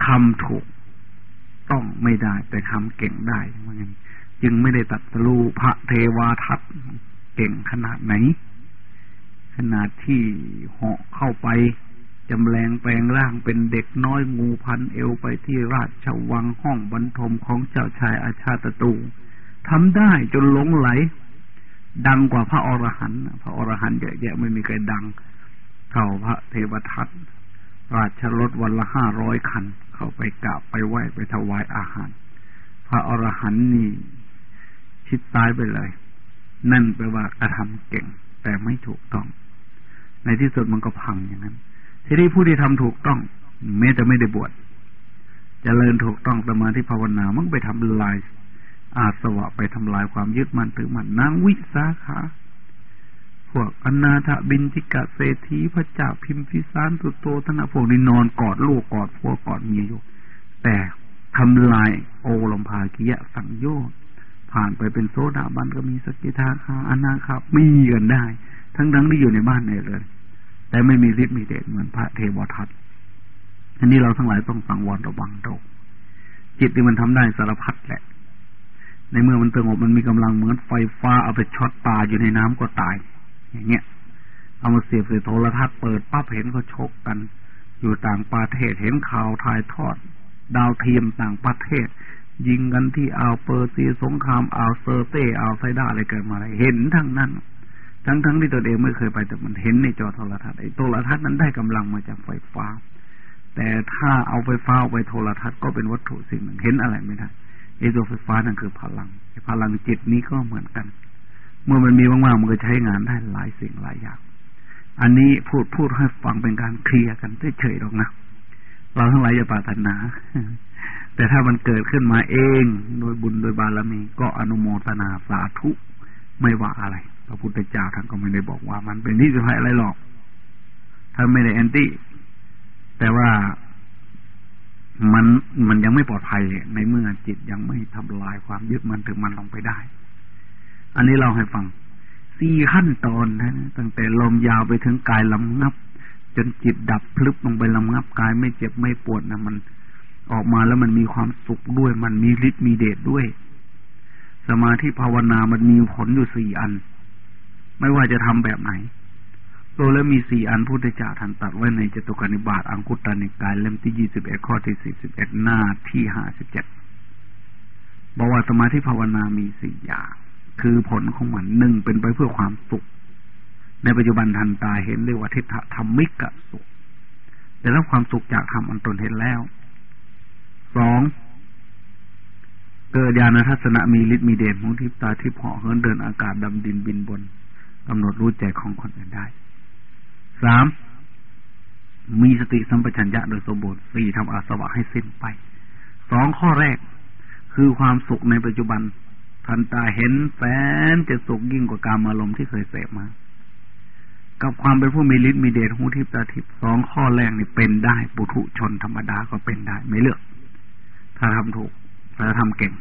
ทำถูกต้องไม่ได้ แต่ทำเก่งได้เหมือนกันจึงไม่ได้ตัดสู้พระเทวาทัตเก่งขนาดไหน ขนาดที่เหาะเข้าไปจำแรงแปลงร่างเป็นเด็กน้อยงูพันเอวไปที่ราชวังห้องบรรทมของเจ้าชายอาชาตตูทำได้จนหลงไหล ดังกว่าพระอรหันต์พระอรหันต์เยอะแยะไม่มีใครดังเท่าพระเทวทัตราชรถวันละห้าร้อยคัน เข้าไปกราบไปไหว้ไปถวายอาหาร พระอรหันต์นี่ชิดตายไปเลย นั่นแปลว่ากระทำเก่ง แต่ไม่ถูกต้อง ในที่สุดมันก็พังอย่างนั้น ทีนี้ผู้ที่ทำถูกต้องแม้จะไม่ได้บวชจเจริญถูกต้องประมาที่ภาวนามันไปทำลาย อาสวะไปทำลายความยึดมั่นถือมั่นนางวิสาขาพวกอนาถบินจิกะเศรษฐีพระเจ้าพิมพิสารสุโตธนะพวกนี้นอนกอดลูกกอดพัวกอดเมียอยู่ แต่ทำลายโอลมภากิยะสังโยชน์ผ่านไปเป็นโซดาบันก็มีสกิทาคาอนาคามีกันได้ ทั้งทั้งที่อยู่ในบ้านเนี่ยเลย แต่ไม่มีฤทธิ์มีเดชเหมือนพระเทวทัตอันนี้เราทั้งหลายต้องสังวรระวังเราจิตที่มันทำได้สารพัดแหละ ในเมื่อมันสงบมันมีกำลังเหมือนไฟฟ้าเอาไปช็อตปลาอยู่ในน้ำก็ตาย อย่างเงี้ย เอามาเสียบใส่โทรทัศน์เปิดปั๊บเห็นเขาชกกัน อยู่ต่างประเทศเห็นข่าวถ่ายทอด ดาวเทียมต่างประเทศ ยิงกันที่อ่าวเปอร์เซียสงครามอ่าวเซอร์เต้อ่าวไซด้าอะไรเกิดมาอะไรเห็นทั้งนั้นทั้งทั้งที่ตัวเองไม่เคยไปแต่มันเห็นในจอโทรทัศน์ไอ้โทรทัศน์นั้นได้กำลังมาจากไฟฟ้า แต่ถ้าเอาไฟฟ้าไปโทรทัศน์ก็เป็นวัตถุสิ่งหนึ่งเห็นอะไรไม่ได้ ไอ้ตัวไฟฟ้านั่นคือพลังไอ้พลังจิตนี้ก็เหมือนกัน เมื่อมันมีมากๆมันก็ใช้งานได้หลายสิ่งหลายอย่าง อันนี้พูดพูดให้ฟังเป็นการเคลียร์กันเฉยๆหรอกนะเราทั้งหลายจะปรารถนา แต่ถ้ามันเกิดขึ้นมาเองโดยบุญโดยบารมีก็อนุโมทนาสาธุไม่ว่าอะไรพระพุทธเจ้าท่านก็ไม่ได้บอกว่ามันเป็นนิสัยอะไรหรอกท่านไม่ได้แอนตี้แต่ว่า มันมันยังไม่ปลอดภัยในเมื่อจิตยังไม่ทำลายความยึดมันถึงมันลงไปได้ อันนี้เราให้ฟังสี่ขั้นตอนนะตั้งแต่ลมยาวไปถึงกายลำงับ จนจิตดับพลึบลงไปลำงับกายไม่เจ็บไม่ปวดนะมันออกมาแล้วมันมีความสุขด้วย มันมีฤทธิ์มีเดชด้วย สมาธิภาวนามันมีผลอยู่สี่อัน ไม่ว่าจะทำแบบไหน โลแล้วมีสี่อันพุทธเจ้าท่านตัดไว้ในจตุกานิบาตอังคุตตานิกายเล่มที่ยี่สิบเอ็ดข้อที่สี่สิบเอ็ดหน้าที่ห้าสิบเจ็ดบอกว่าสมาธิภาวนามีสี่อย่าง คือผลของมันหนึ่งเป็นไปเพื่อความสุข ในปัจจุบันทันตาเห็นเรียกว่าทิฏฐธรรมิกะสุขแต่แล้วความสุขจากธรรมอันตนเห็นแล้วสองเกิดญาณทัศนะมีฤทธิ์มีเดชมุทิพตาทิพเหาะเหินเดินอากาศดำดินบินบนกำหนดรู้ใจของคนอื่นได้ สามมีสติสัมปชัญญะโดยสมบูรณ์สี่ทำอาสวะให้สิ้นไป สองข้อแรก คือความสุขในปัจจุบัน ทันตาเห็นแสนจะสุขยิ่งกว่าการอารมณ์ที่เคยเสพมา กับความเป็นผู้มีฤทธิ์มีเดชหูทิพตาทิพสองข้อแรกนี่เป็นได้ปุถุชนธรรมดาก็เป็นได้ ไม่เลือก ถ้าทำถูก ถ้าทำเก่ง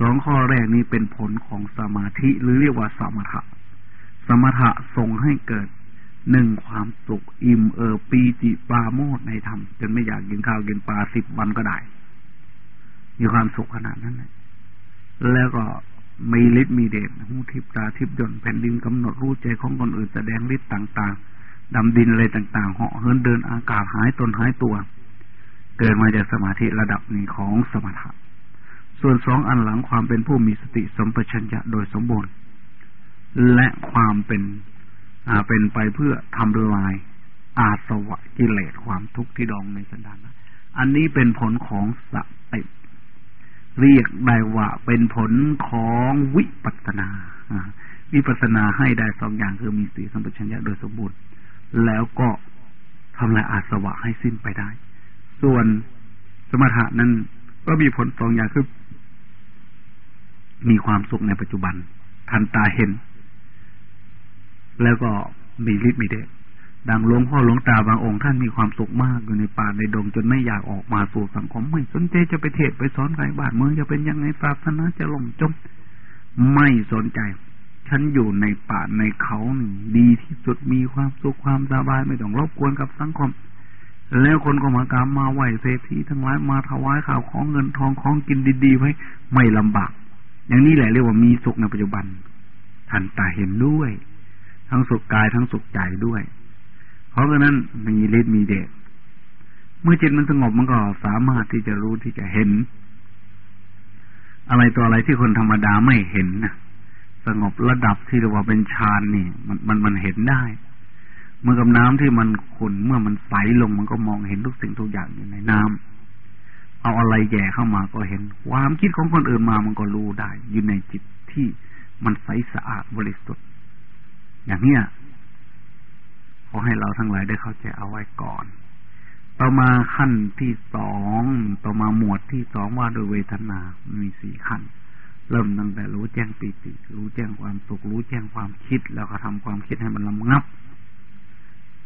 สองข้อแรกนี้เป็นผลของสมาธิหรือเรียกว่าสมถะ สมถะส่งให้เกิด หนึ่งความสุขอิ่มเอิบปีติปราโมทในธรรมจนไม่อยากกินข้าวกินปลาสิบวันก็ได้ มีความสุขขนาดนั้นเลยแล้วก็มีฤทธิ์มีเดชหูทิพตาทิพยนแผ่นดินกำหนดรู้ใจของคนอื่นแสดงฤทธิ์ต่าง ๆดำดินอะไรต่างๆเหาะเหินเดินอากาศหายตนหายตัว เกิดมาจากสมาธิระดับนี้ของสมถะส่วนสองอันหลังความเป็นผู้มีสติสมปชัญญะโดยสมบูรณ์และความเป็น เป็นไปเพื่อทำลายอาสวะกิเลสความทุกข์ที่ดองในสันดานอันนี้เป็นผลของสติเรียกได้ว่าเป็นผลของวิปัสนาวิปัสนาให้ได้สองอย่างคือมีสติสัมปชัญญะโดยสมบูรณ์ แล้วก็ททำลายอาสวะให้สิ้นไปได้ ส่วนสมถะนั้นก็มีผลสองอย่างคือมีความสุขในปัจจุบัน ทันตาเห็น แล้วก็มีฤทธิ์มีเดชดังหลวงพ่อหลวงตาบางองค์ท่านมีความสุขมากอยู่ในป่าในดงจนไม่อยากออกมาสู่สังคมไม่สนใจจะไปเทศไปสอนใครบ้านเมืองจะเป็นยังไงศาสนาจะล่มจม ไม่สนใจ ฉันอยู่ในป่าในเขานี่ดีที่สุดมีความสุขความสบายไม่ต้องรบกวนกับสังคม แล้วคนก็มากราบมาไหวเศรษฐีทั้งหลายมาถวายข่าวของเงินทองของกินดีๆไว้ไม่ลำบาก อย่างนี้แหละเรียกว่ามีสุขในปัจจุบันทันตาเห็นด้วย ทั้งสุขกายทั้งสุขใจด้วย เพราะฉะนั้นมีฤทธิ์มีเดชเมื่อจิตมันสงบมันก็สามารถที่จะรู้ที่จะเห็น อะไรตัวอะไรที่คนธรรมดาไม่เห็นนะสงบระดับที่เรียกว่าเป็นฌานนี่ มันมันมันเห็นได้ เมื่อกับน้ำที่มันขุ่นเมื่อมันใสลงมันก็มองเห็นทุกสิ่งทุกอย่างอยู่ในน้ำเอาอะไรแย่เข้ามาก็เห็น ความคิดของคนอื่นมามันก็รู้ได้ อยู่ในจิตที่มันใสสะอาดบริสุทธิ์ อย่างเนี้ยขอให้เราทั้งหลายได้เข้าใจเอาไว้ก่อน ต่อมาขั้นที่สองต่อมาหมวดที่สองว่าโดยเวทนามีสี่ขั้น เริ่มตั้งแต่รู้แจ้งปีติ รู้แจ้งความสุข รู้แจ้งความคิด แล้วก็ทำความคิดให้มันลำงับ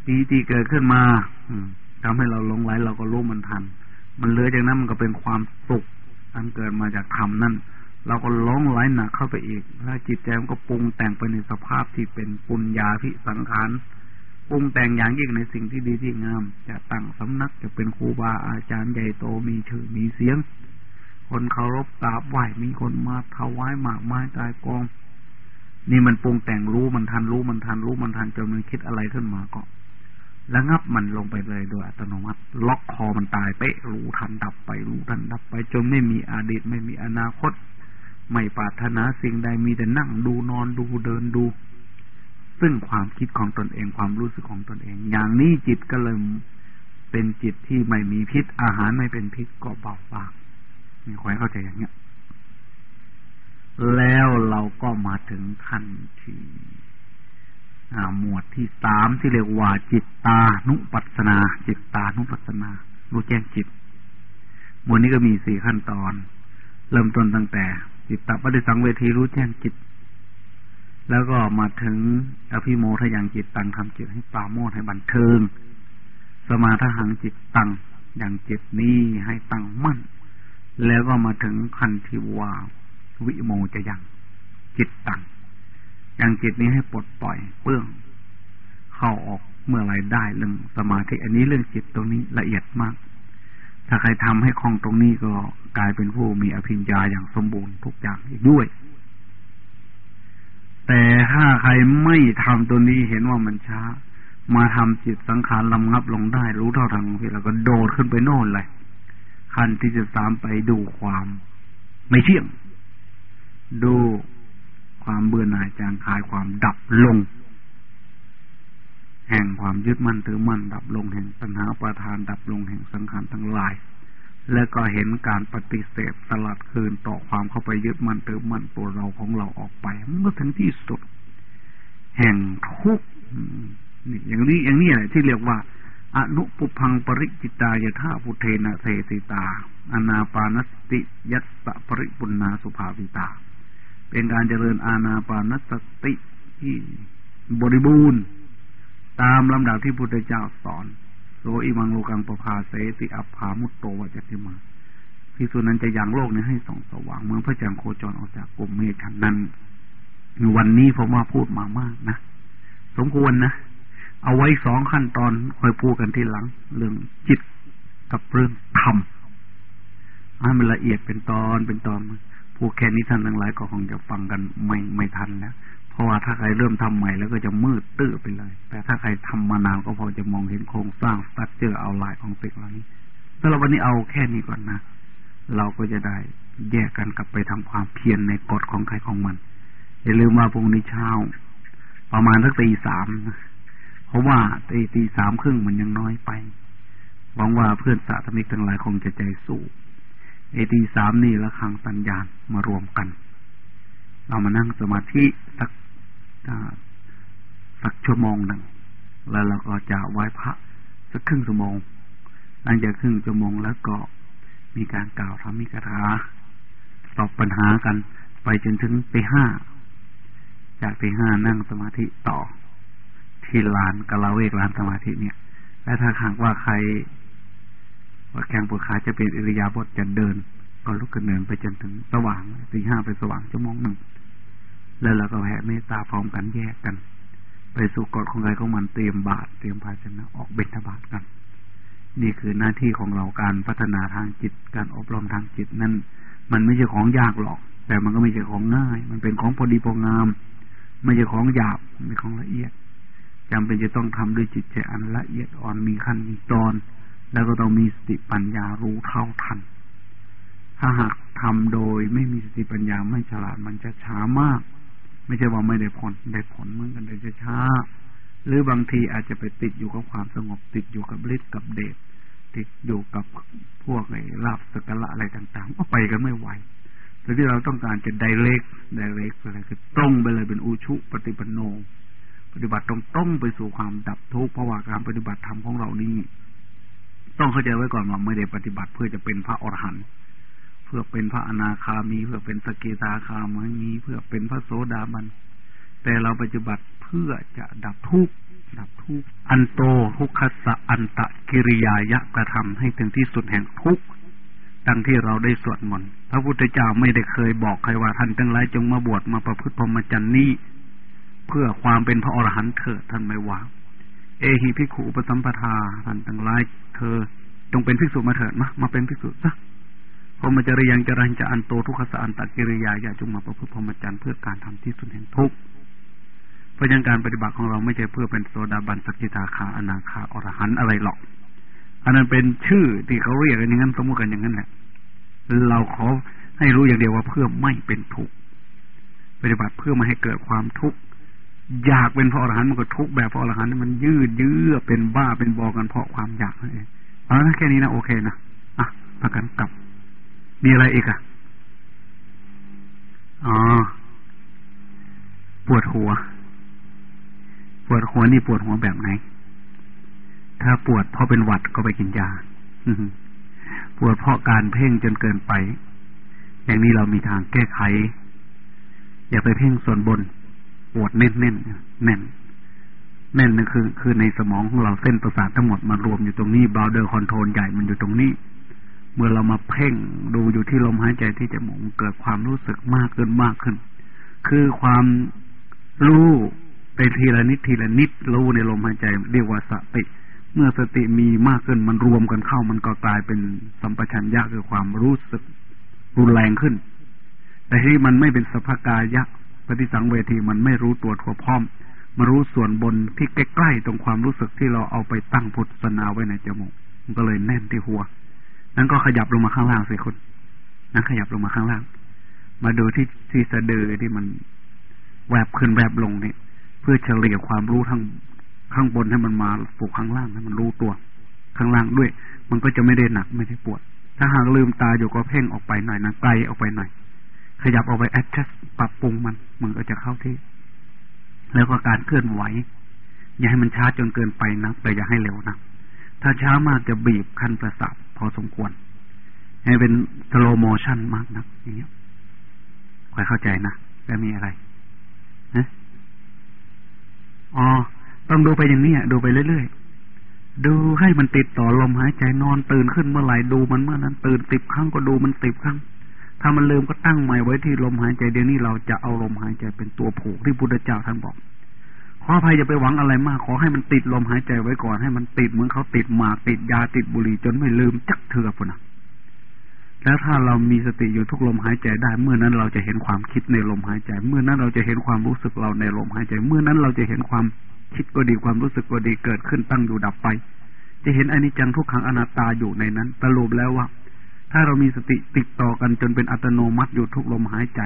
ปีติเกิดขึ้นมา อืทำให้เราลงไหลเราก็รู้มันทัน มันเลือจากนั้นมันก็เป็นความสุขอันเกิดมาจากธรรมนั่น เราก็ล้องไหลหนักเข้าไปอีก แล้วจิตใจมันก็ปรุงแต่งไปในสภาพที่เป็นปุญญาพิสังขารปรุงแต่งอย่างยิ่งในสิ่งที่ดีที่งาม จะตั้งสำนักจะเป็นครูบาอาจารย์ใหญ่โตมีชื่อมีเสียง คนเคารพกราบไหว้มีคนมาถวายหมากไม้กายกอง นี่มันปรุงแต่งรู้มันทันรู้มันทันรู้มันทันจนมันคิดอะไรขึ้นมาก็แล้วงับมันลงไปเลยโดยอัตโนมัติ ล็อกคอมันตายเป๊ะรู้ทันดับไปรู้ทันดับไปจนไม่มีอดีตไม่มีอนาคต ไม่ปรารถนาสิ่งใดมีแต่นั่งดูนอนดูเดินดู ซึ่งความคิดของตนเองความรู้สึกของตนเอง อย่างนี้จิตก็เลยเป็นจิตที่ไม่มีพิษ อาหารไม่เป็นพิษก็เบาบางมีควายเข้าใจอย่างเนี้ย แล้วเราก็มาถึงขั้นที่หมวดที่สามที่เรียกว่าจิตตานุปัสนา จิตตานุปัสนา รู้แจ้งจิต หมวดนี้ก็มีสี่ขั้นตอน เริ่มต้นตั้งแต่ จิตตปฏิสังเวทีรู้แจ้งจิต แล้วก็มาถึงอภิโมทยังจิตตังทำจิตให้ปราโมทให้บันเทิง สมาทหังจิตตังอย่างจิตนี้ให้ตั้งมั่น แล้วก็มาถึงคันทิวาวิโมจะยังจิตตังอย่างจิตนี้ให้ปลดปล่อยเปื้อง เข้าออกเมื่อไรได้เรื่องสมาธิอันนี้เรื่องจิตตรงนี้ละเอียดมาก ถ้าใครทำให้คล่องตรงนี้ก็กลายเป็นผู้มีอภิญญาอย่างสมบูรณ์ทุกอย่างอีกด้วย แต่ถ้าใครไม่ทำตัวนี้เห็นว่ามันช้า มาทำจิตสังขารลำงับลงได้ รู้เท่าทันที่เราก็โดดขึ้นไปโน่นเลยขั้นที่จะสามไปดูความไม่เที่ยง ดูความเบื่อหน่ายจางคายความดับลง แห่งความยึดมั่นถือมั่นดับลงแห่งปัญหาประทานดับลงแห่งสังขารทั้งหลาย และก็เห็นการปฏิเสธสลัดคืนต่อความเข้าไปยึดมั่นถือมั่นตัวเราของเราออกไปเมื่อถึงที่สุด แห่งทุกนี่อย่างนี้อย่างนี้แหละที่เรียกว่า อนุปุพังปริจิตายธาพุเทนะเทสิตา อนาปานสติยัสสะปริปุณนาสุภาวิตา เป็นการเจริญอาณาปานสติที่บริบูรณ์ ตามลำดับที่พุทธเจ้าสอนโลอิมังโลกังปภาเสติอัปภามุตโตวจติมาพิสูจนั้นจะยังโลกนี้ให้ส่องสว่างเมืองพระจันทร์โคจรออกจากกลุ่มเมฆนนั้น วันนี้ผมว่าพูดมามากนะสมควรนะ เอาไว้สองขั้นตอนค่อยพูดกันทีหลัง เรื่องจิตกับเรื่องธรรมให้มันละเอียดเป็นตอนเป็นตอนพูดแค่นี้ท่านทั้งหลายก็คงจะฟังกันไม่ไม่ทันแล้ว เพราะว่าถ้าใครเริ่มทำใหม่แล้วก็จะมืดตื้อไปเลย แต่ถ้าใครทำมานานก็พอจะมองเห็นโครงสร้างสตั๊กเจอเอาลายของสิ่งเหล่านี้สำหรับวันนี้เอาแค่นี้ก่อนนะ เราก็จะได้แยกกันกลับไปทำความเพียรในกฎของใครของมัน อย่าลืมว่าพรุ่งนี้เช้า ประมาณสักตีสามนะเพราะว่าตีตีสามครึ่งมันยังน้อยไปหวังว่าเพื่อนสาธมิกทั้งหลายคงจะใจสู้ไอตีสามนี่ละครังสัญญาณมารวมกัน เรามานั่งสมาธิสัก สักชั่วโมงหนึ่งแล้วเราก็จะไหว้พระสักครึ่งชั่วโมง หลังจากครึ่งชั่วโมงแล้วก็มีการกล่าวธรรมิกถาตอบปัญหากันไปจนถึงตีห้า จากตีห้านั่งสมาธิต่อ ที่ลานกะลาเวกลานสมาธิเนี่ย และถ้าหากว่าใคร ว่าแข้งปวดขาจะเป็นอิริยาบถจะเดิน ก็ลุกขึ้นเดินไปจนถึงสว่างตีห้าไปสว่างชั่วโมงหนึ่ง แล้วเราก็แผ่เมตตาพร้อมกันแยกกัน ไปสู่กฎของใครของมันเตรียมบาตรเตรียมภาชนะออกเบญทบาตกัน นี่คือหน้าที่ของเราการพัฒนาทางจิตการอบรมทางจิตนั้น มันไม่ใช่ของยากหรอก แต่มันก็ไม่ใช่ของง่าย มันเป็นของพอดีพองาม ไม่ใช่ของหยาบมันเป็นของละเอียดจำเป็นจะต้องทำด้วยจิตใจอันละเอียดอ่อนมีขั้นมีตอน แล้วก็ต้องมีสติปัญญารู้เท่าทันถ้าหากทำโดยไม่มีสติปัญญาไม่ฉลาดมันจะช้ามาก ไม่ใช่ว่าไม่ได้ผลได้ผลเหมือนกันแต่จะช้าหรือบางทีอาจจะไปติดอยู่กับความสงบติดอยู่กับฤทธิ์กับเดชติดอยู่กับพวกไอ้ลาบสกละอะไรต่างๆก็ไปกันไม่ไหวแต่ที่เราต้องการจะไดเรกไดเรกอะไรคือตรงไปเลยเป็นอุชุปฏิปันโน ปฏิบัติตรงต้องไปสู่ความดับทุกข์เพราะว่าการปฏิบัติธรรมของเรานี้ ต้องเข้าใจไว้ก่อนว่าไม่ได้ปฏิบัติเพื่อจะเป็นพระอรหันต์ พื่อเป็นพระอนาคามี เพื่อเป็นสกิตาคามีเพื่อเป็นพระโสดาบัน แต่เราปฏิบัติเพื่อจะดับทุกข์ดับทุกข์อันโตทุกขสะอันตะกิริยายะกระทำให้ถึงที่สุดแห่งทุกข์ดังที่เราได้สวดมนต์พระพุทธเจ้าไม่ได้เคยบอกใครว่าท่านทั้งหลายจงมาบวชมาประพฤติพรหมจรรย์นี้เพื่อความเป็นพระอรหันต์เถิดท่านไม่ว่า เอหิภิกขุอุปสัมปทาท่านทั้งหลายเธอจงเป็นภิกษุมาเถิดมามาเป็นภิกษุซะ พรหมจริยังจรันจะอันโตทุกขัสสะ อันตกิริยายะ จงมาประพฤติพรหมจรรย์เพื่อการทำที่สุดแห่งทุกข์เพราะยังการปฏิบัติของเราไม่ใช่เพื่อเป็นโสดาบันสกิทาคาอนาคาอรหันต์อะไรหรอก อันนั้นเป็นชื่อที่เขาเรียกกันอย่างนั้นสมมติกันอย่างนั้นแหละเราขอให้รู้อย่างเดียวว่าเพื่อไม่เป็นทุกข์ปฏิบัติเพื่อไม่ให้เกิดความทุกข์อยากเป็นพระอรหันต์มันก็ทุกข์แบบพระอรหันต์มันยืดเยื้อเป็นบ้าเป็นบอกันเพราะความอยากนั่นเองเอาละแค่นี้นะโอเคนะอะประกันกลับ มีอะไรอีกอะ อ๋อ ปวดหัว ปวดหัวนี่ปวดหัวแบบไหน ถ้าปวดเพราะเป็นหวัดก็ไปกินยา ปวดเพราะการเพ่งจนเกินไป อย่างนี้เรามีทางแก้ไข อย่าไปเพ่งส่วนบน ปวดเน้นเน้นแน่นแน่นนั่นคือ คือในสมองของเราเส้นประสาททั้งหมดมารวมอยู่ตรงนี้ power control ใหญ่มันอยู่ตรงนี้ เมื่อเรามาเพ่งดูอยู่ที่ลมหายใจที่จมูกเกิดความรู้สึกมากขึ้นมากขึ้น คือความรู้ไปทีละนิดทีละนิดรู้ในลมหายใจเรียกว่าสติ เมื่อสติมีมากขึ้นมันรวมกันเข้า มันก็กลายเป็นสัมปชัญญะคือความรู้สึกรุนแรงขึ้น แต่ที่มันไม่เป็นสภากายะปฏิสังเวทีมันไม่รู้ตัวทั่วพร้อมมารู้ส่วนบนที่ใกล้ๆตรงความรู้สึกที่เราเอาไปตั้งพุทธนาไว้ในจมูก มันก็เลยแน่นที่หัว นั้นก็ขยับลงมาข้างล่างสิคุณนั้นขยับลงมาข้างล่าง มาดูที่ที่สะดือที่มันแวบขึ้นแวบลงนี่เพื่อเฉลี่ยความรู้ทั้งข้างบนให้มันมาปลูกข้างล่างให้มันรู้ตัว ข้างล่างด้วย มันก็จะไม่ได้หนักไม่ได้ปวด ถ้าหากลืมตาอยู่ก็เพ่งออกไปหน่อยนะไกลออกไปหน่อย ขยับออกไปแอดจัสปรับปรุงมัน มันก็จะเข้าที่ แล้วก็การเคลื่อนไหว อย่าให้มันช้าจนเกินไปนะแต่อย่าให้เร็วนะถ้าช้ามากจะบีบคันประสาท พอสมควรให้เป็นสโลโมชันมากนะอย่างเงี้ยคอยเข้าใจนะแล้วมีอะไรนะอ๋อต้องดูไปอย่างนี้ดูไปเรื่อยๆดูให้มันติดต่อลมหายใจนอนตื่นขึ้นเมื่อไหร่ดูมันเมื่อนั้น ตื่นสิบครั้งก็ดูมันสิบครั้ง ถ้ามันลืมก็ตั้งใหม่ไว้ที่ลมหายใจเดี๋ยวนี้เราจะเอาลมหายใจเป็นตัวผูกที่พุทธเจ้าท่านบอก ขออภัยอย่าไปหวังอะไรมาก ขอให้มันติดลมหายใจไว้ก่อนให้มันติดเหมือนเขาติดหมากติดยาติดบุหรี่จนไม่ลืมจักเถื่อปุ่นะแล้วถ้าเรามีสติอยู่ทุกลมหายใจได้ เมื่อนั้นเราจะเห็นความคิดในลมหายใจ เมื่อนั้นเราจะเห็นความรู้สึกเราในลมหายใจ เมื่อนั้นเราจะเห็นความคิดก็ดีความรู้สึกก็ดีเกิดขึ้นตั้งอยู่ดับไป จะเห็นอนิจจังทุกขังอนัตตาอยู่ในนั้นสรุปแล้วว่า ถ้าเรามีสติติดต่อกันจนเป็นอัตโนมัติอยู่ทุกลมหายใจ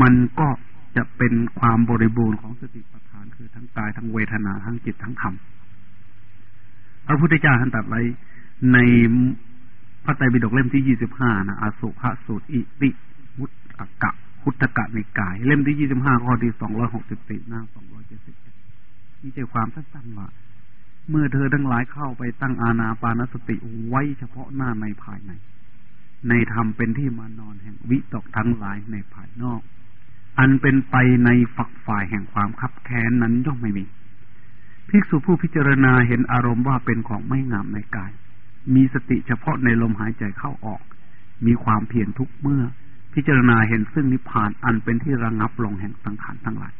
มันก็ จะเป็นความบริบูรณ์ของสติปัฏฐานคือทั้งกายทั้งเวทนาทั้งจิตทั้งธรรมพระพุทธเจ้าท่านตรัสไว้ในพระไตรปิฎกเล่มที่ยี่สิบห้านะอสุภสูตรอิติวุตกะพุทธกะในกาย เล่มที่ยี่สิบห้าข้อที่สองร้อยหกสิบสี่หน้าสองร้อยเจ็ดสิบนี่ใจความสั้นๆว่าเมื่อเธอทั้งหลายเข้าไปตั้งอาณาปานสติไว้เฉพาะหน้าในภายใน ในธรรมเป็นที่มานอนแห่งวิตกทั้งหลายในภายนอก อันเป็นไปในฝักฝ่ายแห่งความคับแค้นนั้นย่อมไม่มีภิกษุผู้พิจารณาเห็นอารมณ์ว่าเป็นของไม่งามในกาย มีสติเฉพาะในลมหายใจเข้าออก มีความเพียรทุกเมื่อ พิจารณาเห็นซึ่งนิพพานอันเป็นที่ระงับลงแห่งสังขารทั้งหลาย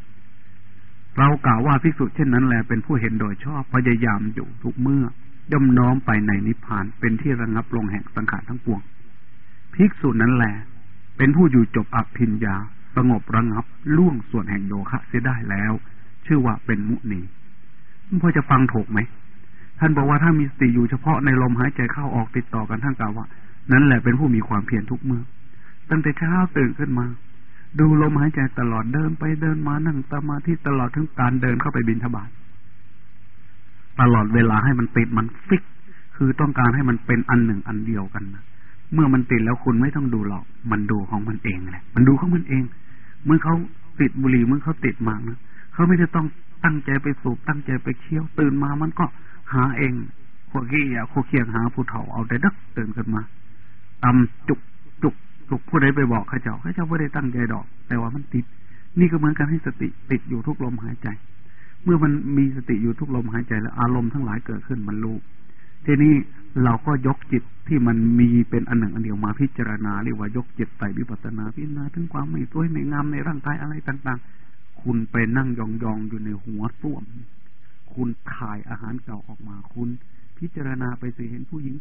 เรากล่าวว่าภิกษุเช่นนั้นแลเป็นผู้เห็นโดยชอบพยายามอยู่ทุกเมื่อย่อมน้อมไปในนิพพานเป็นที่ระงับลงแห่งสังขารทั้งปวงภิกษุนั้นแลเป็นผู้อยู่จบอภิญญา สงบระงับล่วงส่วนแห่งโยคะเสียได้แล้ว ชื่อว่าเป็นมุนีพอจะฟังถูกไหม ท่านบอกว่าถ้ามีสติอยู่เฉพาะในลมหายใจเข้าออกติดต่อกันท่านกาวว่านั้นแหละเป็นผู้มีความเพียรทุกเมื่อ ตั้งแต่เช้าตื่นขึ้นมา ดูลมหายใจตลอดเดินไปเดินมานั่งสมาธิตลอดทั้งการเดินเข้าไปบินทบาทตลอดเวลาให้มันติดมันฟิก คือต้องการให้มันเป็นอันหนึ่งอันเดียวกันนะเมื่อมันติดแล้วคุณไม่ต้องดูหรอก มันดูของมันเองแหละ มันดูของมันเอง เมื่อเขาติดบุหรี่เมื่อเขาติดมากนะเขาไม่ได้ต้องตั้งใจไปสูบตั้งใจไปเคี้ยวตื่นมามันก็หาเองขวกี้อะขวเคียงหาผู้เฒ่าเอาแต่ดักตื่นขึ้นมาตำจุกจุกถูกผู้ใดไปบอกข้าเจ้าข้าเจ้าไม่ได้ตั้งใจดอก แต่ว่ามันติด นี่ก็เหมือนกันให้สติติดอยู่ทุกลมหายใจ เมื่อมันมีสติอยู่ทุกลมหายใจแล้วอารมณ์ทั้งหลายเกิดขึ้นมันรู้ ทีนี้เราก็ยกจิตที่มันมีเป็นอันหนึ่งอันเดียวมาพิจารณาเรียกว่ายกจิตไต่วิปัสสนาพิจารณาถึงความไม่สวยไม่งามในร่างกายอะไรต่าง ๆ คุณไปนั่งยองๆอยู่ในหัวส้วม คุณถ่ายอาหารเก่าออกมา คุณพิจารณาไปสิเห็นผู้หญิง